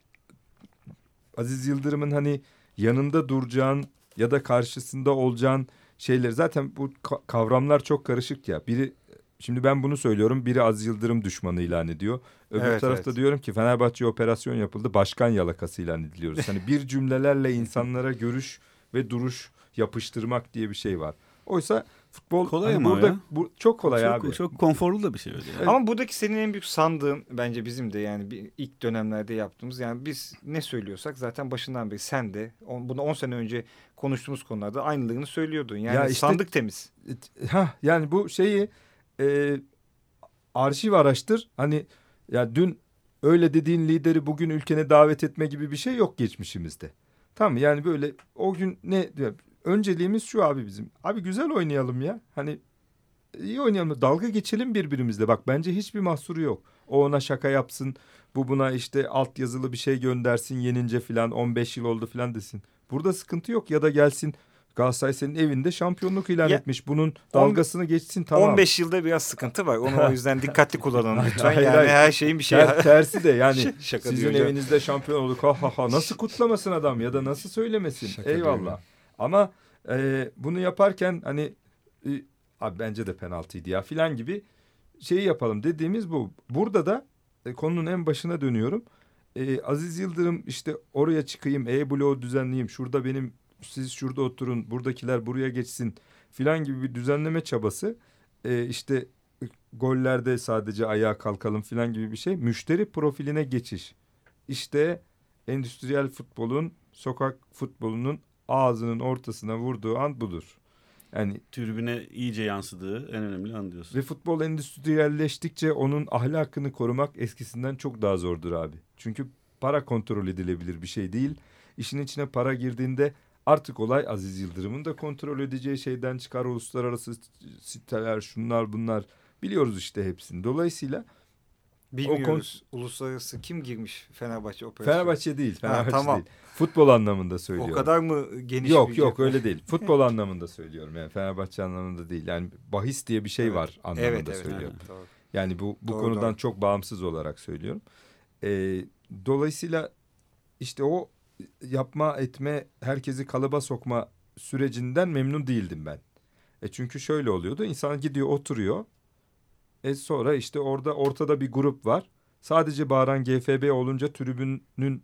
Aziz Yıldırım'ın hani yanında duracağın ya da karşısında olacağın şeyler. Zaten bu ka- kavramlar çok karışık ya. Biri Şimdi ben bunu söylüyorum. Biri Aziz Yıldırım düşmanı ilan ediyor. Öbür Evet, tarafta evet. diyorum ki Fenerbahçe operasyon yapıldı. Başkan yalakası ilan ediliyoruz. Hani bir cümlelerle insanlara görüş ve duruş yapıştırmak diye bir şey var. Oysa futbol Kolay hani ama burada ya. bu çok kolay çok, abi. Çok konforlu da bir şey öyle. yani. Ama buradaki senin en büyük sandığın bence bizim de yani bir, ilk dönemlerde yaptığımız yani biz ne söylüyorsak zaten başından beri sen de on, bunu 10 sene önce konuştuğumuz konularda aynılarını söylüyordun. Yani Ya işte- sandık temiz. Ha yani bu şeyi e, arşiv araştır. Hani ya dün öyle dediğin lideri bugün ülkene davet etme gibi bir şey yok geçmişimizde. Tamam yani böyle o gün ne önceliğimiz şu abi bizim. Abi güzel oynayalım ya. Hani iyi oynayalım. Dalga geçelim birbirimizle. Bak bence hiçbir mahsuru yok. O ona şaka yapsın. Bu buna işte alt yazılı bir şey göndersin yenince filan 15 yıl oldu filan desin. Burada sıkıntı yok ya da gelsin Galatasaray senin evinde şampiyonluk ilan Ya, etmiş. Bunun dalgasını geçsin tamam. 15 yılda biraz sıkıntı var. Onu o yüzden dikkatli kullanalım lütfen. Yani hayır. her şeyin bir şey. Ter- tersi de yani *laughs* Şaka sizin hocam. evinizde şampiyon olduk ha ha ha nasıl *laughs* kutlamasın adam ya da nasıl söylemesin Şaka eyvallah. ya. Ama e, bunu yaparken hani e, abi bence de penaltıydı ya filan gibi şeyi yapalım dediğimiz bu. Burada da e, konunun en başına dönüyorum. E, Aziz Yıldırım işte oraya çıkayım E bloğu düzenleyeyim şurada benim siz şurada oturun buradakiler buraya geçsin filan gibi bir düzenleme çabası e, işte gollerde sadece ayağa kalkalım filan gibi bir şey. Müşteri profiline geçiş. İşte endüstriyel futbolun, sokak futbolunun ağzının ortasına vurduğu an budur. Yani Tribüne iyice yansıdığı en önemli an diyorsun. ve futbol endüstriyelleştikçe onun ahlakını korumak eskisinden çok daha zordur abi. Çünkü para kontrol edilebilir bir şey değil. İşin içine para girdiğinde artık olay Aziz Yıldırım'ın da kontrol edeceği şeyden çıkar. Uluslararası siteler şunlar bunlar biliyoruz işte hepsini. Dolayısıyla Bilmiyoruz. Uluslararası kim girmiş Fenerbahçe operasyonu? Fenerbahçe değil. Fenerbahçe tamam. değil. Futbol anlamında söylüyorum. O kadar mı geniş Yok bir yok öyle değil. *laughs* Futbol anlamında söylüyorum. Yani Fenerbahçe anlamında değil. Yani bahis diye bir şey Evet. var anlamında Evet evet. söylüyorum. evet, doğru. Yani bu bu Doğru, konudan doğru. çok bağımsız olarak söylüyorum. Ee, dolayısıyla işte o yapma etme herkesi kalıba sokma sürecinden memnun değildim ben. E çünkü şöyle oluyordu. İnsan gidiyor oturuyor. E sonra işte orada ortada bir grup var. Sadece bağıran GFB olunca tribünün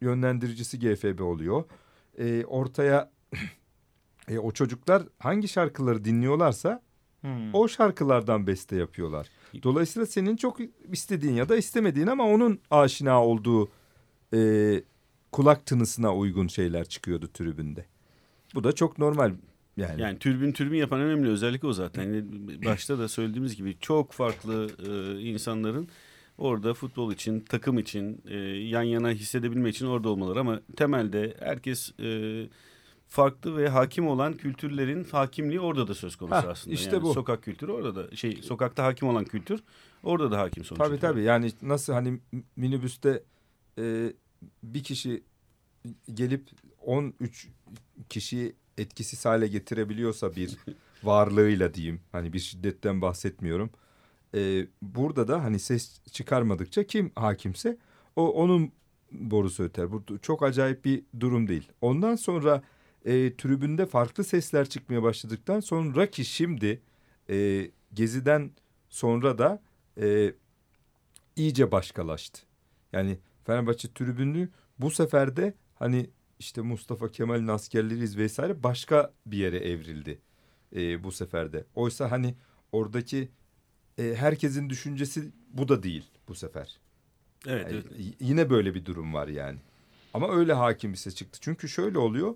yönlendiricisi GFB oluyor. E, ortaya *clears throat* e, o çocuklar hangi şarkıları dinliyorlarsa Hmm. o şarkılardan beste yapıyorlar. Dolayısıyla senin çok istediğin ya da istemediğin ama onun aşina olduğu e, kulak tınısına uygun şeyler çıkıyordu tribünde. Bu da çok normal yani. Yani türbün türbün yapan önemli özellik o zaten. Yani başta da söylediğimiz gibi çok farklı e, insanların orada futbol için, takım için, e, yan yana hissedebilmek için orada olmaları. Ama temelde herkes e, farklı ve hakim olan kültürlerin hakimliği orada da söz konusu Hah, aslında. işte yani bu. Sokak kültürü orada da şey sokakta hakim olan kültür orada da hakim sonuç. Tabii tabii yani nasıl hani minibüste e, bir kişi gelip 13 kişiyi etkisiz hale getirebiliyorsa bir *laughs* varlığıyla diyeyim hani bir şiddetten bahsetmiyorum. E, burada da hani ses çıkarmadıkça kim hakimse o onun borusu öter. Bu çok acayip bir durum değil. Ondan sonra e, tribünde farklı sesler çıkmaya başladıktan sonra ki şimdi e, Gezi'den sonra da e, iyice başkalaştı. Yani Fenerbahçe tribünü bu sefer de hani işte Mustafa Kemal'in askerleriyiz vesaire başka bir yere evrildi e, bu sefer de. Oysa hani oradaki e, herkesin düşüncesi bu da değil bu sefer. Evet, Yani evet. yine böyle bir durum var yani. Ama öyle hakim bir ses çıktı. Çünkü şöyle oluyor.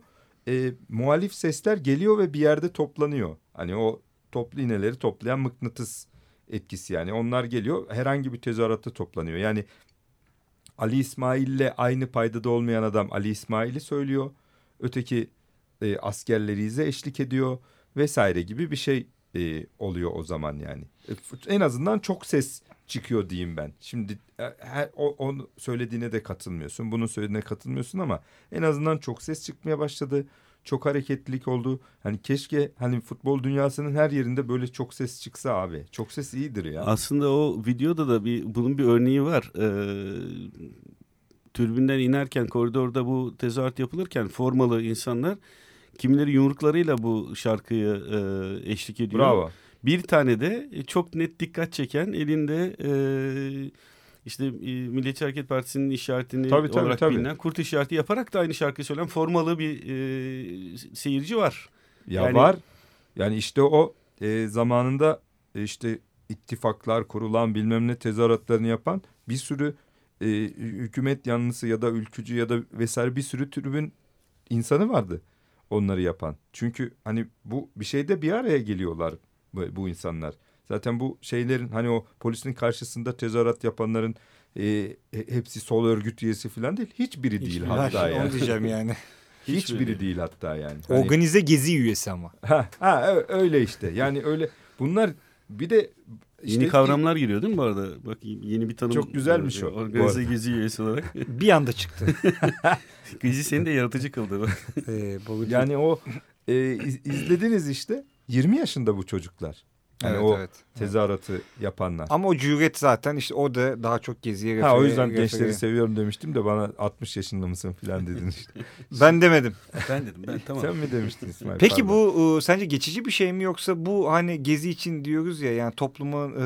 E, muhalif sesler geliyor ve bir yerde toplanıyor. Hani o toplu iğneleri toplayan mıknatıs etkisi yani. Onlar geliyor herhangi bir tezahüratta toplanıyor. Yani Ali İsmail'le aynı paydada olmayan adam Ali İsmail'i söylüyor. Öteki e, askerlerize eşlik ediyor vesaire gibi bir şey e, oluyor o zaman yani. E, en azından çok ses çıkıyor diyeyim ben. Şimdi e, her, o, onu söylediğine de katılmıyorsun. Bunun söylediğine katılmıyorsun ama en azından çok ses çıkmaya başladı. Çok hareketlilik oldu. Hani keşke hani futbol dünyasının her yerinde böyle çok ses çıksa abi. Çok ses iyidir ya. Aslında o videoda da bir bunun bir örneği var. Ee, türbünden inerken koridorda bu tezahürat yapılırken formalı insanlar kimileri yumruklarıyla bu şarkıyı e, eşlik ediyor. Bravo. Bir tane de çok net dikkat çeken elinde e, işte e, Milliyetçi Hareket Partisi'nin işaretini Tabii, tabii, olarak tabii. bilinen kurt işareti yaparak da aynı şarkıyı söyleyen formalı bir e, seyirci var. Ya Yani- var. Yani işte o e, zamanında e, işte ittifaklar kurulan bilmem ne tezahüratlarını yapan bir sürü e, hükümet yanlısı ya da ülkücü ya da vesaire bir sürü tribün insanı vardı onları yapan. Çünkü hani bu bir şeyde bir araya geliyorlar bu, bu insanlar. Zaten bu şeylerin hani o polisin karşısında tezahürat yapanların e, he- hepsi sol örgüt üyesi falan değil. Hiçbiri değil *laughs* Hiçbiri. hatta Ha, yani. Onu diyeceğim yani. Hiçbiri değil hatta yani. Hani- Organize gezi üyesi ama. Ha, ha öyle işte. Yani öyle bunlar bir de işte Yeni kavramlar giriyor değil mi bu arada? Bak yeni bir tanım. Çok güzelmiş var. o, Organize gezi üyesi olarak. *laughs* Bir anda çıktı. *laughs* Gezi seni de yaratıcı kıldı. Bak. Ee, yani o e, iz- izlediniz işte 20 yaşında bu çocuklar. Yani evet, o evet. tezahüratı yapanlar. Ama o cüret zaten işte o da daha çok geziye Ha o refere- yüzden refere- gençleri seviyorum demiştim de bana 60 yaşında mısın falan dedin işte. *laughs* Ben demedim. Ben dedim ben tamam. Sen mi demiştin İsmail? Peki Pardon. bu e, sence geçici bir şey mi yoksa bu hani gezi için diyoruz ya yani topluma e,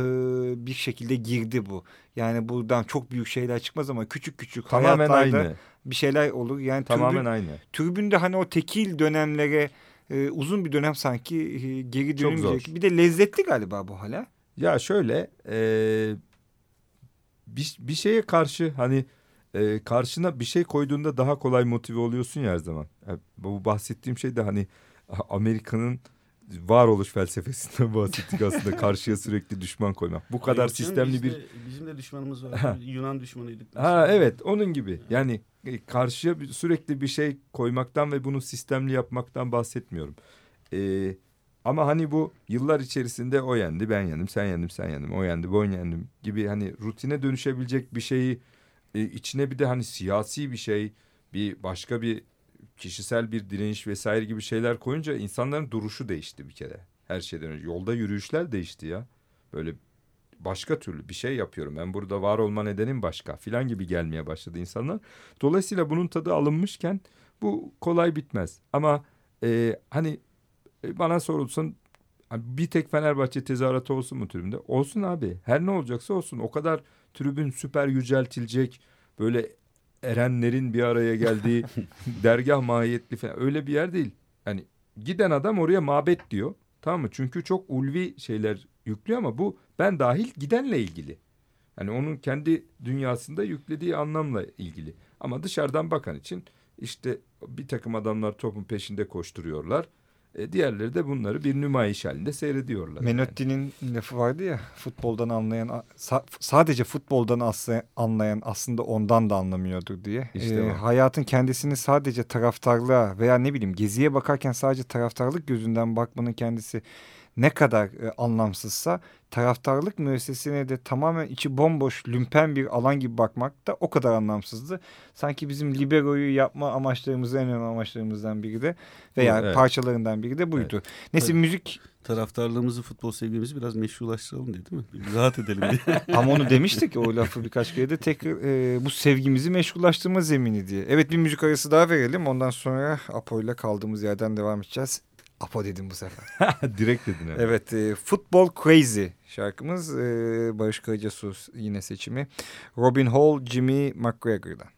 bir şekilde girdi bu. Yani buradan çok büyük şeyler çıkmaz ama küçük küçük tamamen hayatlarda aynı. bir şeyler olur. Yani Tamamen tribün, aynı. tribünde hani o tekil dönemlere e, uzun bir dönem sanki e, geri dönülmeyecek. Bir de lezzetli galiba bu hala. Ya şöyle e, bir, bir şeye karşı hani e, karşına bir şey koyduğunda daha kolay motive oluyorsun ya her zaman. Ya bu bahsettiğim şey de hani Amerika'nın varoluş felsefesinden *laughs* bahsettik aslında karşıya sürekli düşman koymak. Bu kadar canım, sistemli bir bizim de düşmanımız var. Yunan düşmanıydık. Ha evet onun gibi. Yani e, karşıya sürekli bir şey koymaktan ve bunu sistemli yapmaktan bahsetmiyorum. Ee, ama hani bu yıllar içerisinde o yendi, ben yendim, sen yendim, sen yendim, o yendi, ben yendim gibi hani rutine dönüşebilecek bir şeyi e, içine bir de hani siyasi bir şey, bir başka bir kişisel bir direniş vesaire gibi şeyler koyunca insanların duruşu değişti bir kere. Her şeyden önce. Yolda yürüyüşler değişti ya. Böyle başka türlü bir şey yapıyorum. Ben burada var olma nedenim başka filan gibi gelmeye başladı insanlar. Dolayısıyla bunun tadı alınmışken bu kolay bitmez. Ama e, hani e, bana sorulsun hani bir tek Fenerbahçe tezahüratı olsun mu tribünde? Olsun abi. Her ne olacaksa olsun. O kadar tribün süper yüceltilecek böyle erenlerin bir araya geldiği *laughs* dergah mahiyetli falan öyle bir yer değil. Yani giden adam oraya mabet diyor. Tamam mı? Çünkü çok ulvi şeyler yüklüyor ama bu ben dahil gidenle ilgili. Yani onun kendi dünyasında yüklediği anlamla ilgili. Ama dışarıdan bakan için işte bir takım adamlar topun peşinde koşturuyorlar. E, diğerleri de bunları bir nümayiş halinde seyrediyorlar. Menotti'nin lafı vardı ya futboldan anlayan sa- sadece futboldan asla- anlayan aslında ondan da anlamıyordur diye. İşte o. hayatın kendisini sadece taraftarlığa veya ne bileyim geziye bakarken sadece taraftarlık gözünden bakmanın kendisi ne kadar e, anlamsızsa taraftarlık müessesine de tamamen içi bomboş lümpen bir alan gibi bakmak da o kadar anlamsızdı. Sanki bizim liberoyu yapma amaçlarımızın en önemli amaçlarımızdan biri de veya Evet. parçalarından biri de buydu. Neyse müzik Taraftarlığımızı, futbol sevgimizi biraz meşrulaştıralım diye değil mi? Bir rahat edelim diye. *laughs* Ama onu demiştik o lafı birkaç kere de tekrar e, bu sevgimizi meşgulaştırma zemini diye. Evet bir müzik arası daha verelim ondan sonra Apo ile kaldığımız yerden devam edeceğiz. Apo dedim bu sefer. *laughs* Direkt dedin evet. Evet e, Football Crazy şarkımız e, Barış Karacasu yine seçimi. Robin Hall, Jimmy McGregor'dan.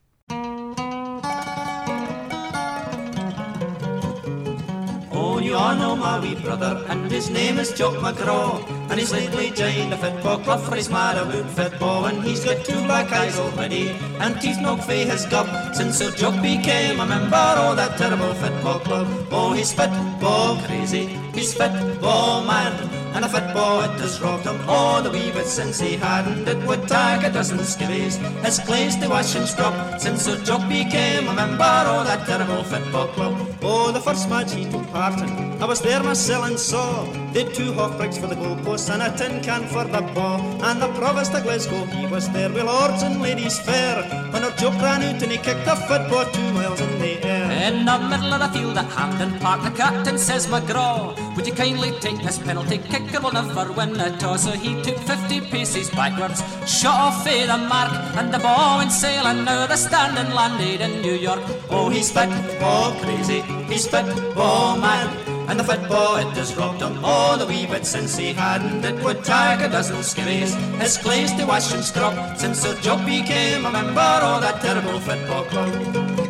Oh, you all know my wee brother, and his name is Jock McGraw. And he's lately joined the football club for his mad about football. And he's got two black eyes already, and teeth knocked fae his gob. Since Sir Jock became a member of that terrible football club. Oh, he's football crazy, he's football mad. And the football it has robbed him all the wee bit since he hadn't. It would take a dozen skivvies, his clothes to wash and scrub. Since Sir Jock became a member of that terrible football club. Oh, the first match he took part in, I was there myself and saw. They'd two half bricks for the goalposts and a tin can for the ball. And the provost of Glasgow, he was there with lords and ladies fair. When our joke ran out and he kicked the football two miles in the air. In the middle of the field at Hampden Park, the captain says, McGraw, would you kindly take this penalty kick? Will never win a toss. So he took 50 paces backwards, shot off eh, the mark, and the ball went sailing. Now the standing landed in New York. Oh, he's football crazy, he's football mad. And the football it has robbed him all the wee bit since he hadn't. It would take a dozen skivvies, his clothes to wash and scrub. Since Sir Jock became a member of that terrible football club.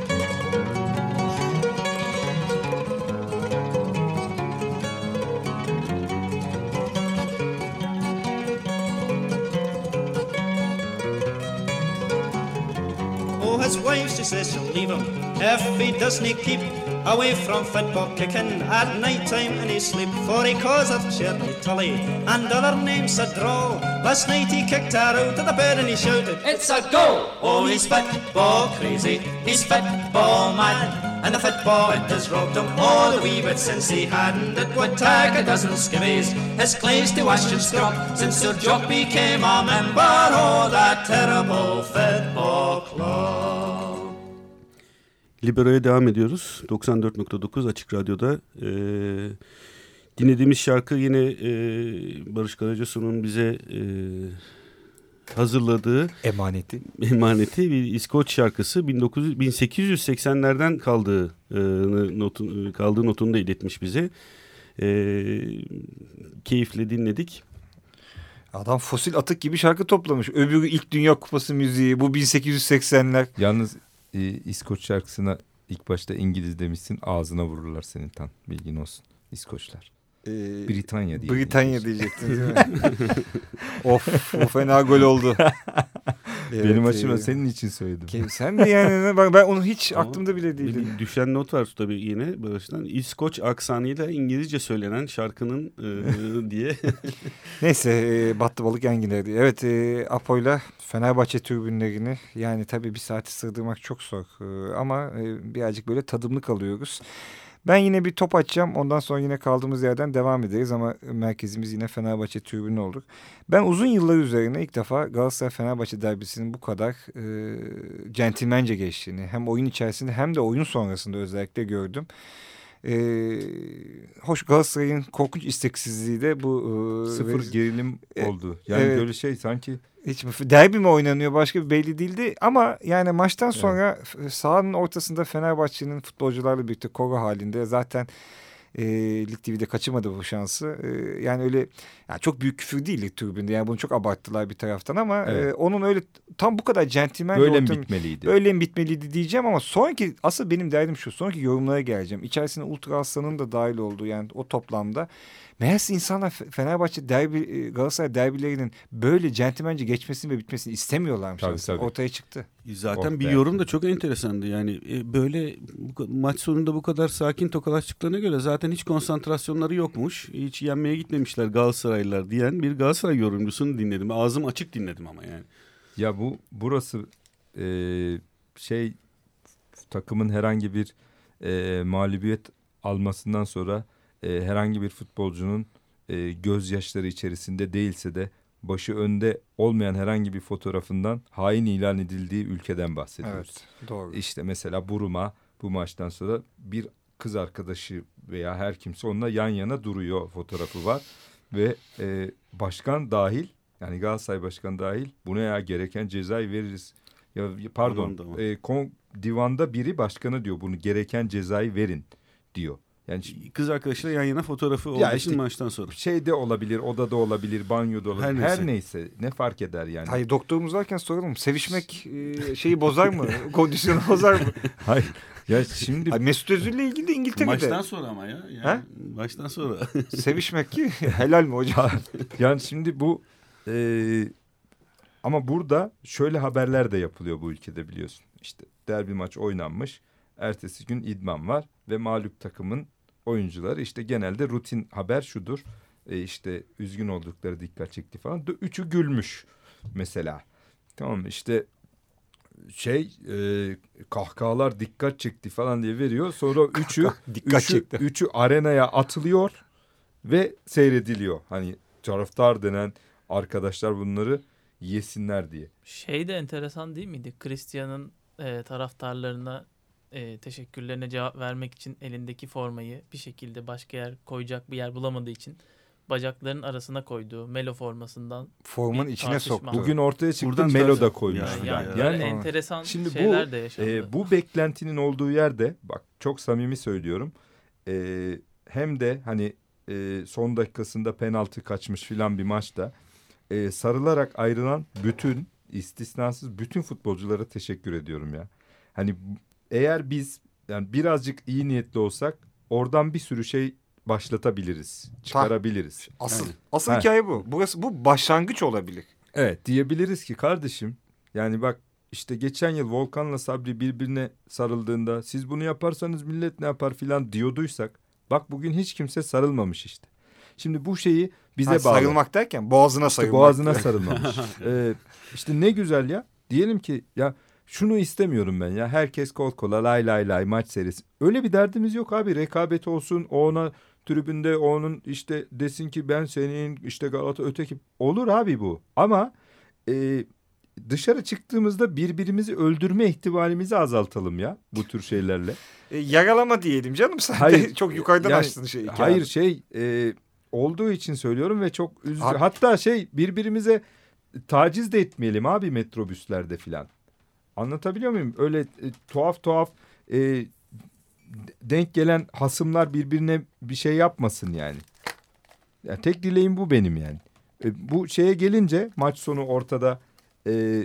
Says she'll leave him if he doesn't keep away from football kicking at night time in his sleep. For he calls her Cherny Tully and other names a draw. Last night he kicked her out of the bed and he shouted, It's a goal! Oh, he's football crazy, he's football mad. And the football it has robbed him all the wee bit since he hadn't. It would take a dozen skivvies, his clothes to wash and scrub. Since Sir Jock became a member of that terrible football club. Libero'ya devam ediyoruz. 94.9 Açık Radyo'da. Ee, dinlediğimiz şarkı yine e, Barış Karacasu'nun bize e, hazırladığı Emaneti. emaneti bir İskoç şarkısı 1900, 1880'lerden kaldığı e, notun, kaldığı notunu da iletmiş bize. E, keyifle dinledik. Adam fosil atık gibi şarkı toplamış. Öbürü ilk Dünya Kupası müziği. Bu 1880'ler. Yalnız e, İskoç şarkısına ilk başta İngiliz demişsin ağzına vururlar senin tan bilgin olsun İskoçlar. Ee, Britanya diye. Britanya diyecektin değil mi? *laughs* of o fena gol oldu. *laughs* Benim Evet, açıma e, senin için söyledim. Ke- Sen de yani bak ben onu hiç Ama aklımda bile değildi. Bir düşen not var tabii yine Barış'tan. İskoç aksanıyla İngilizce söylenen şarkının e, *laughs* diye. *laughs* Neyse e, battı balık enginerdi. Evet e, Apo'yla Fenerbahçe tribünlerini yani tabii bir saati sığdırmak çok zor. E, ama e, birazcık böyle tadımlık alıyoruz. Ben yine bir top açacağım. Ondan sonra yine kaldığımız yerden devam ederiz ama merkezimiz yine Fenerbahçe tribünü olur. Ben uzun yıllar üzerine ilk defa Galatasaray-Fenerbahçe derbisinin bu kadar e, centilmence geçtiğini hem oyun içerisinde hem de oyun sonrasında özellikle gördüm. Ee, hoş Galatasaray'ın korkunç isteksizliği de bu e, Sıfır ve- gerilim E, oldu. Yani evet. böyle şey sanki hiç mi- derbi mi oynanıyor başka bir belli değildi ama yani maçtan sonra f- sahanın ortasında Fenerbahçe'nin futbolcularla birlikte koro halinde zaten E, Lig TV'de kaçırmadı bu şansı. E, yani öyle yani çok büyük küfür değil Lig tribünde. Yani bunu çok abarttılar bir taraftan ama Evet. e, onun öyle tam bu kadar centilmen Böyle mi ortam- bitmeliydi? Öyle mi bitmeliydi diyeceğim ama sonraki asıl benim derdim şu. Sonraki yorumlara geleceğim. İçerisine Ultra Aslan'ın da dahil olduğu yani o toplamda. Meğerse insanlar Fe- Fenerbahçe derbi, e, Galatasaray derbilerinin böyle centilmence geçmesini ve bitmesini istemiyorlarmış. Tabii, aslında. tabii. Ortaya çıktı. Zaten Oh bir yorum da çok enteresandı. Yani e, böyle maç sonunda bu kadar sakin tokalaştıklarına göre zaten hiç konsantrasyonları yokmuş. Hiç yenmeye gitmemişler Galatasaraylılar diyen bir Galatasaray yorumcusunu dinledim. Ağzım açık dinledim ama yani. Ya bu burası e, şey takımın herhangi bir e, mağlubiyet almasından sonra e, herhangi bir futbolcunun e, gözyaşları içerisinde değilse de başı önde olmayan herhangi bir fotoğrafından hain ilan edildiği ülkeden bahsediyoruz. Evet doğru. İşte mesela Buruma bu maçtan sonra bir kız arkadaşı veya her kimse onunla yan yana duruyor fotoğrafı var. Ve e, başkan dahil yani Galatasaray başkanı dahil buna ya gereken cezayı veririz. Ya pardon e, kon- divanda biri başkanı diyor bunu gereken cezayı verin diyor. Yani Kız arkadaşıyla yan yana fotoğrafı olduğu Ya için işte- maçtan sonra. şeyde olabilir, odada olabilir, banyoda olabilir. Her Her neyse. neyse, ne fark eder yani. Hayır doktorumuz varken soralım. Sevişmek e, şeyi bozar mı? *laughs* Kondisyonu bozar mı? Hayır. Ya şimdi Ay, Mesut Özil'le ilgili de İngiltere'de. Maçtan sonra ama ya. Yani Ha? Maçtan sonra. *laughs* Sevişmek ki helal mi hocam? Yani şimdi bu e, ama burada şöyle haberler de yapılıyor bu ülkede biliyorsun. İşte derbi maç oynanmış. Ertesi gün idman var ve mağlup takımın oyuncuları işte genelde rutin haber şudur. E, işte üzgün oldukları dikkat çekti falan. Üçü gülmüş mesela. Tamam mı? işte şey e, kahkahalar dikkat çekti falan diye veriyor. Sonra *laughs* üçü dikkat üçü, çekti. üçü arenaya atılıyor ve seyrediliyor. Hani taraftar denen arkadaşlar bunları yesinler diye. Şey de enteresan değil miydi? Christian'ın e, taraftarlarına e, teşekkürlerine cevap vermek için elindeki formayı bir şekilde başka yer koyacak bir yer bulamadığı için bacaklarının arasına koyduğu Melo formasından Formanın Bir içine tartışma. soktu. Bugün ortaya çıktı Buradan Melo da koymuş. Ya, yani, yani, Yani, Yani- enteresan Şimdi bu, şeyler de yaşandı. e, bu beklentinin olduğu yerde bak çok samimi söylüyorum. e, hem de hani e, son dakikasında penaltı kaçmış filan bir maçta e, sarılarak ayrılan bütün istisnasız bütün futbolculara teşekkür ediyorum ya. Hani eğer biz yani birazcık iyi niyetli olsak oradan bir sürü şey başlatabiliriz, çıkarabiliriz. Asıl Aynen. asıl Ha. hikaye bu. Burası bu başlangıç olabilir. Evet diyebiliriz ki kardeşim yani bak işte geçen yıl Volkan'la Sabri birbirine sarıldığında siz bunu yaparsanız millet ne yapar filan diyorduysak bak bugün hiç kimse sarılmamış işte. Şimdi bu şeyi bize Ha, bağlı. sarılmak derken boğazına İşte sarılmak. boğazına sarılmamış. *laughs* ee, işte ne güzel ya. Diyelim ki ya şunu istemiyorum ben ya. Herkes kol kola lay lay lay maç serisi. Öyle bir derdimiz yok abi. Rekabet olsun. O ona tribünde onun işte desin ki ben senin işte Galata öteki. Olur abi bu. Ama e, dışarı çıktığımızda birbirimizi öldürme ihtimalimizi azaltalım ya bu tür şeylerle. E, yaralama diyelim canım sen Hayır. de *laughs* çok yukarıdan Yani- açtın şeyi. Hayır kağıdı. şey e, olduğu için söylüyorum ve çok üzücü. Abi- Hatta şey birbirimize taciz de etmeyelim abi metrobüslerde filan. Anlatabiliyor muyum? Öyle e, tuhaf tuhaf e, denk gelen hasımlar birbirine bir şey yapmasın yani. Ya tek dileğim bu benim yani. E, bu şeye gelince maç sonu ortada e,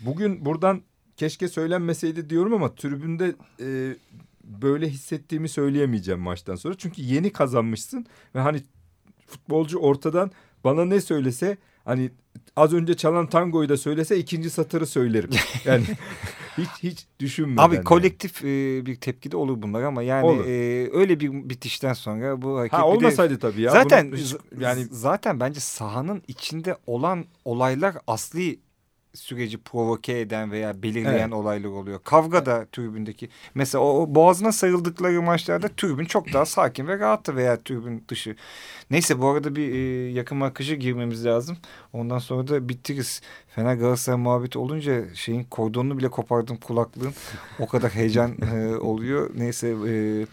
bugün buradan keşke söylenmeseydi diyorum ama tribünde e, böyle hissettiğimi söyleyemeyeceğim maçtan sonra. Çünkü yeni kazanmışsın ve hani futbolcu ortadan bana ne söylese hani az önce çalan tangoyu da söylese ikinci satırı söylerim. *laughs* Yani *laughs* hiç hiç düşünmeden. Abi yani. kolektif e, bir tepki de olur bunlar ama yani Olur. e, öyle bir bitişten sonra bu hareket Ha bir de- olmasaydı tabii ya. zaten Bunu yani zaten bence sahanın içinde olan olaylar asli süreci provoke eden veya belirleyen Evet. olaylar oluyor. Kavga da tribündeki mesela o, o boğazına sarıldıkları maçlarda tribün çok daha sakin ve rahattı veya tribün dışı. Neyse bu arada bir e, yakın akışı girmemiz lazım. Ondan sonra da bitiririz. Fener Galatasaray muhabbeti olunca şeyin kordonunu bile kopardım kulaklığın. O kadar heyecan e, *laughs* oluyor. Neyse e,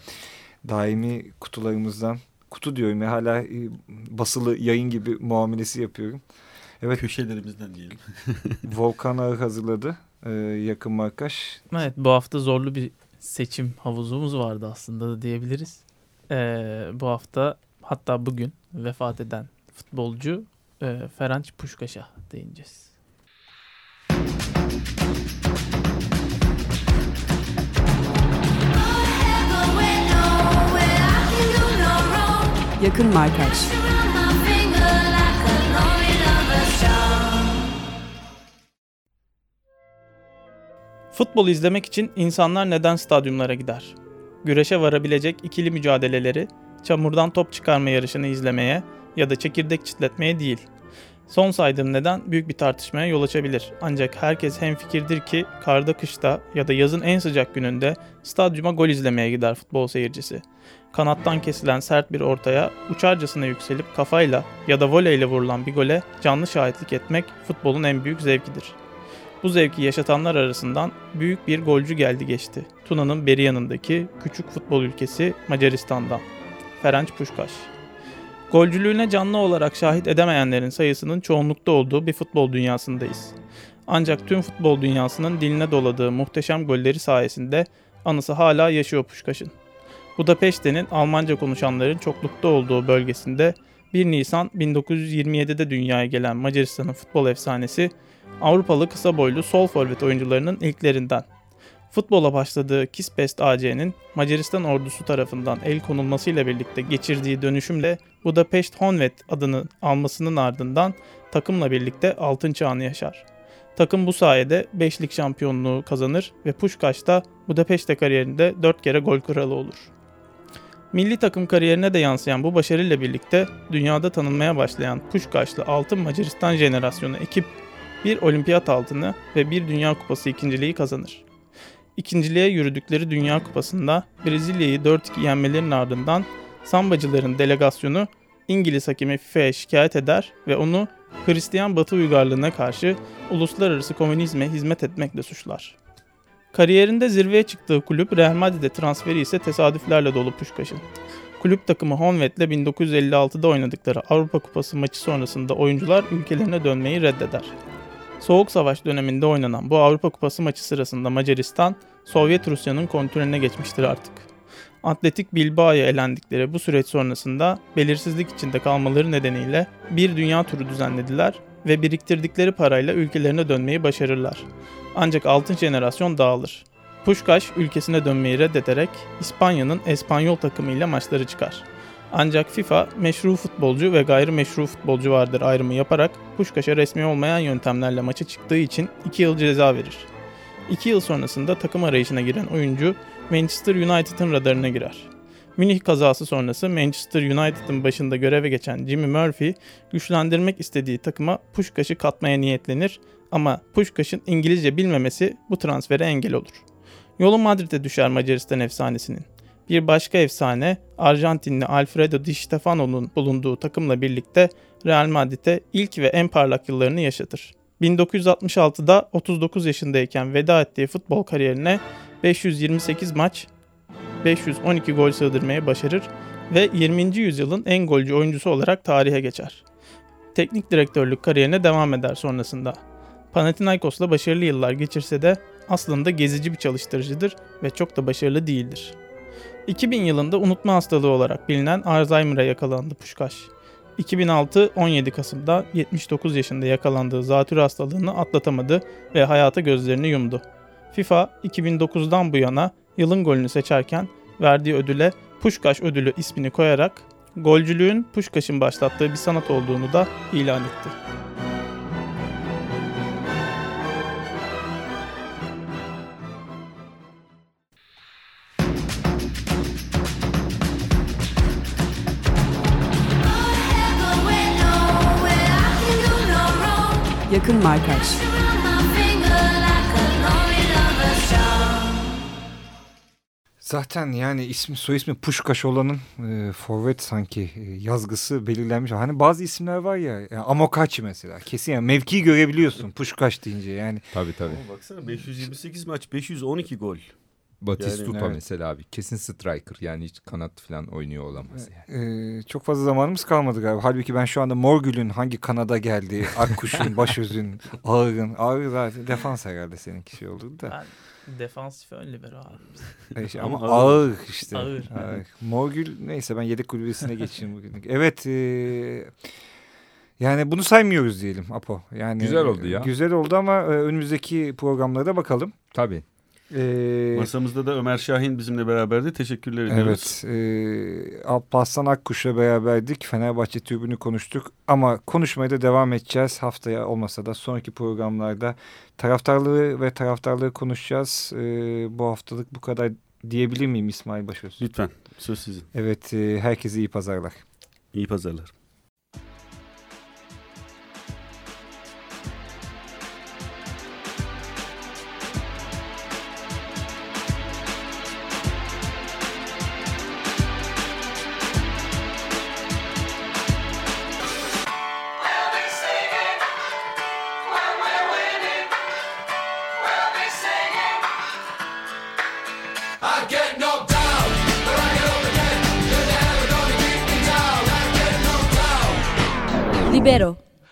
daimi kutularımızdan kutu diyorum ya hala e, basılı yayın gibi muamelesi yapıyorum. Evet Köşelerimizden diyelim. *laughs* Volkan Ağır hazırladı. E, yakın markaş. Evet bu hafta zorlu bir seçim havuzumuz vardı aslında da diyebiliriz. Ee, bu hafta hatta bugün vefat eden futbolcu e, Ferenc Puşkaş'a değineceğiz. Yakın Markaj Futbol izlemek için insanlar neden stadyumlara gider? Güreşe varabilecek ikili mücadeleleri, çamurdan top çıkarma yarışını izlemeye ya da çekirdek çitletmeye değil. Son saydığım neden büyük bir tartışmaya yol açabilir. Ancak herkes hemfikirdir ki karda kışta ya da yazın en sıcak gününde stadyuma gol izlemeye gider futbol seyircisi. Kanattan kesilen sert bir ortaya uçarcasına yükselip kafayla ya da voleyle vurulan bir gole canlı şahitlik etmek futbolun en büyük zevkidir. Bu zevki yaşatanlar arasından büyük bir golcü geldi geçti. Tuna'nın beri yanındaki küçük futbol ülkesi Macaristan'dan. Ferenc Puşkaş. Golcülüğüne canlı olarak şahit edemeyenlerin sayısının çoğunlukta olduğu bir futbol dünyasındayız. Ancak tüm futbol dünyasının diline doladığı muhteşem golleri sayesinde anısı hala yaşıyor Puşkaş'ın. Budapeşte'nin Almanca konuşanların çoklukta olduğu bölgesinde 1 Nisan 1927'de dünyaya gelen Macaristan'ın futbol efsanesi Avrupalı kısa boylu sol forvet oyuncularının ilklerinden. Futbola başladığı Kispest AC'nin Macaristan ordusu tarafından el konulmasıyla birlikte geçirdiği dönüşümle Budapest Honvet adını almasının ardından takımla birlikte altın çağını yaşar. Takım bu sayede 5'lik şampiyonluğu kazanır ve Puşkaş da Budapeşte kariyerinde 4 kere gol kralı olur. Milli takım kariyerine de yansıyan bu başarıyla birlikte dünyada tanınmaya başlayan Puşkaşlı altın Macaristan jenerasyonu ekip bir olimpiyat altını ve bir dünya kupası ikinciliği kazanır. İkinciliğe yürüdükleri Dünya Kupası'nda Brezilya'yı 4-2 yenmelerinin ardından sambacıların delegasyonu İngiliz hakemi FIFA'ya şikayet eder ve onu Hristiyan Batı uygarlığına karşı uluslararası komünizme hizmet etmekle suçlar. Kariyerinde zirveye çıktığı kulüp Real Madrid'e transferi ise tesadüflerle dolu Puşkaş'ın. Kulüp takımı Honved'le 1956'da oynadıkları Avrupa Kupası maçı sonrasında oyuncular ülkelerine dönmeyi reddeder. Soğuk Savaş döneminde oynanan bu Avrupa Kupası maçı sırasında Macaristan, Sovyet Rusya'nın kontrolüne geçmiştir artık. Atletik Bilbao'ya elendikleri bu süreç sonrasında belirsizlik içinde kalmaları nedeniyle bir dünya turu düzenlediler ve biriktirdikleri parayla ülkelerine dönmeyi başarırlar. Ancak altın jenerasyon dağılır. Puşkaş ülkesine dönmeyi reddederek İspanya'nın Espanyol takımıyla maçları çıkar. Ancak FIFA meşru futbolcu ve gayrimeşru futbolcu vardır ayrımı yaparak Puşkaş'a resmi olmayan yöntemlerle maça çıktığı için 2 yıl ceza verir. 2 yıl sonrasında takım arayışına giren oyuncu Manchester United'ın radarına girer. Münih kazası sonrası Manchester United'ın başında göreve geçen Jimmy Murphy güçlendirmek istediği takıma Puşkaş'ı katmaya niyetlenir ama Puşkaş'ın İngilizce bilmemesi bu transfere engel olur. Yolu Madrid'e düşer Macaristan efsanesinin. Bir başka efsane Arjantinli Alfredo Di Stefano'nun bulunduğu takımla birlikte Real Madrid'e ilk ve en parlak yıllarını yaşatır. 1966'da 39 yaşındayken veda ettiği futbol kariyerine 528 maç, 512 gol sığdırmaya başarır ve 20. yüzyılın en golcü oyuncusu olarak tarihe geçer. Teknik direktörlük kariyerine devam eder sonrasında. Panathinaikos'la başarılı yıllar geçirse de aslında gezici bir çalıştırıcıdır ve çok da başarılı değildir. 2000 yılında unutma hastalığı olarak bilinen Alzheimer'a yakalandı Puşkaş. 2006 17 Kasım'da 79 yaşında yakalandığı zatürre hastalığını atlatamadı ve hayata gözlerini yumdu. FIFA 2009'dan bu yana yılın golünü seçerken verdiği ödüle Puşkaş ödülü ismini koyarak golcülüğün Puşkaş'ın başlattığı bir sanat olduğunu da ilan etti. Yakın Markaj Zaten yani ismi soy ismi Puşkaş olanın e, forvet sanki e, yazgısı belirlenmiş. Hani bazı isimler var ya yani Amokachi mesela kesin yani mevkiyi görebiliyorsun Puşkaş deyince yani. Tabii tabii. Ama baksana 528 maç 512 gol. Batistuta Yani- mesela abi kesin striker yani hiç kanat falan oynuyor olamaz yani. Ee, çok fazla zamanımız kalmadı galiba. Halbuki ben şu anda Morgül'ün hangi kanada geldiği, Akkuş'un, *laughs* Başöz'ün, Ağır'ın, Ağır zaten defans herhalde seninki şey oldu da. Ben defansif ön libero abi. E, şey, ama Ama ağır işte. Ağır. Ağır. Morgül neyse ben yedek kulübesine geçeyim bugün. Evet. e, yani bunu saymıyoruz diyelim Apo. Yani Güzel oldu ya. Güzel oldu ama e, önümüzdeki programlara da bakalım. Tabii. E, Masamızda da Ömer Şahin bizimle beraberdi. Teşekkürler ediyoruz. Evet. E, Alparslan Akkuş'la beraberdik. Fenerbahçe tribünü konuştuk. Ama konuşmaya da devam edeceğiz. Haftaya olmasa da sonraki programlarda taraftarlığı ve taraftarlığı konuşacağız. E, bu haftalık bu kadar diyebilir miyim İsmail Başöz? Lütfen söz sizin. Evet. E, herkese iyi pazarlar. İyi pazarlar.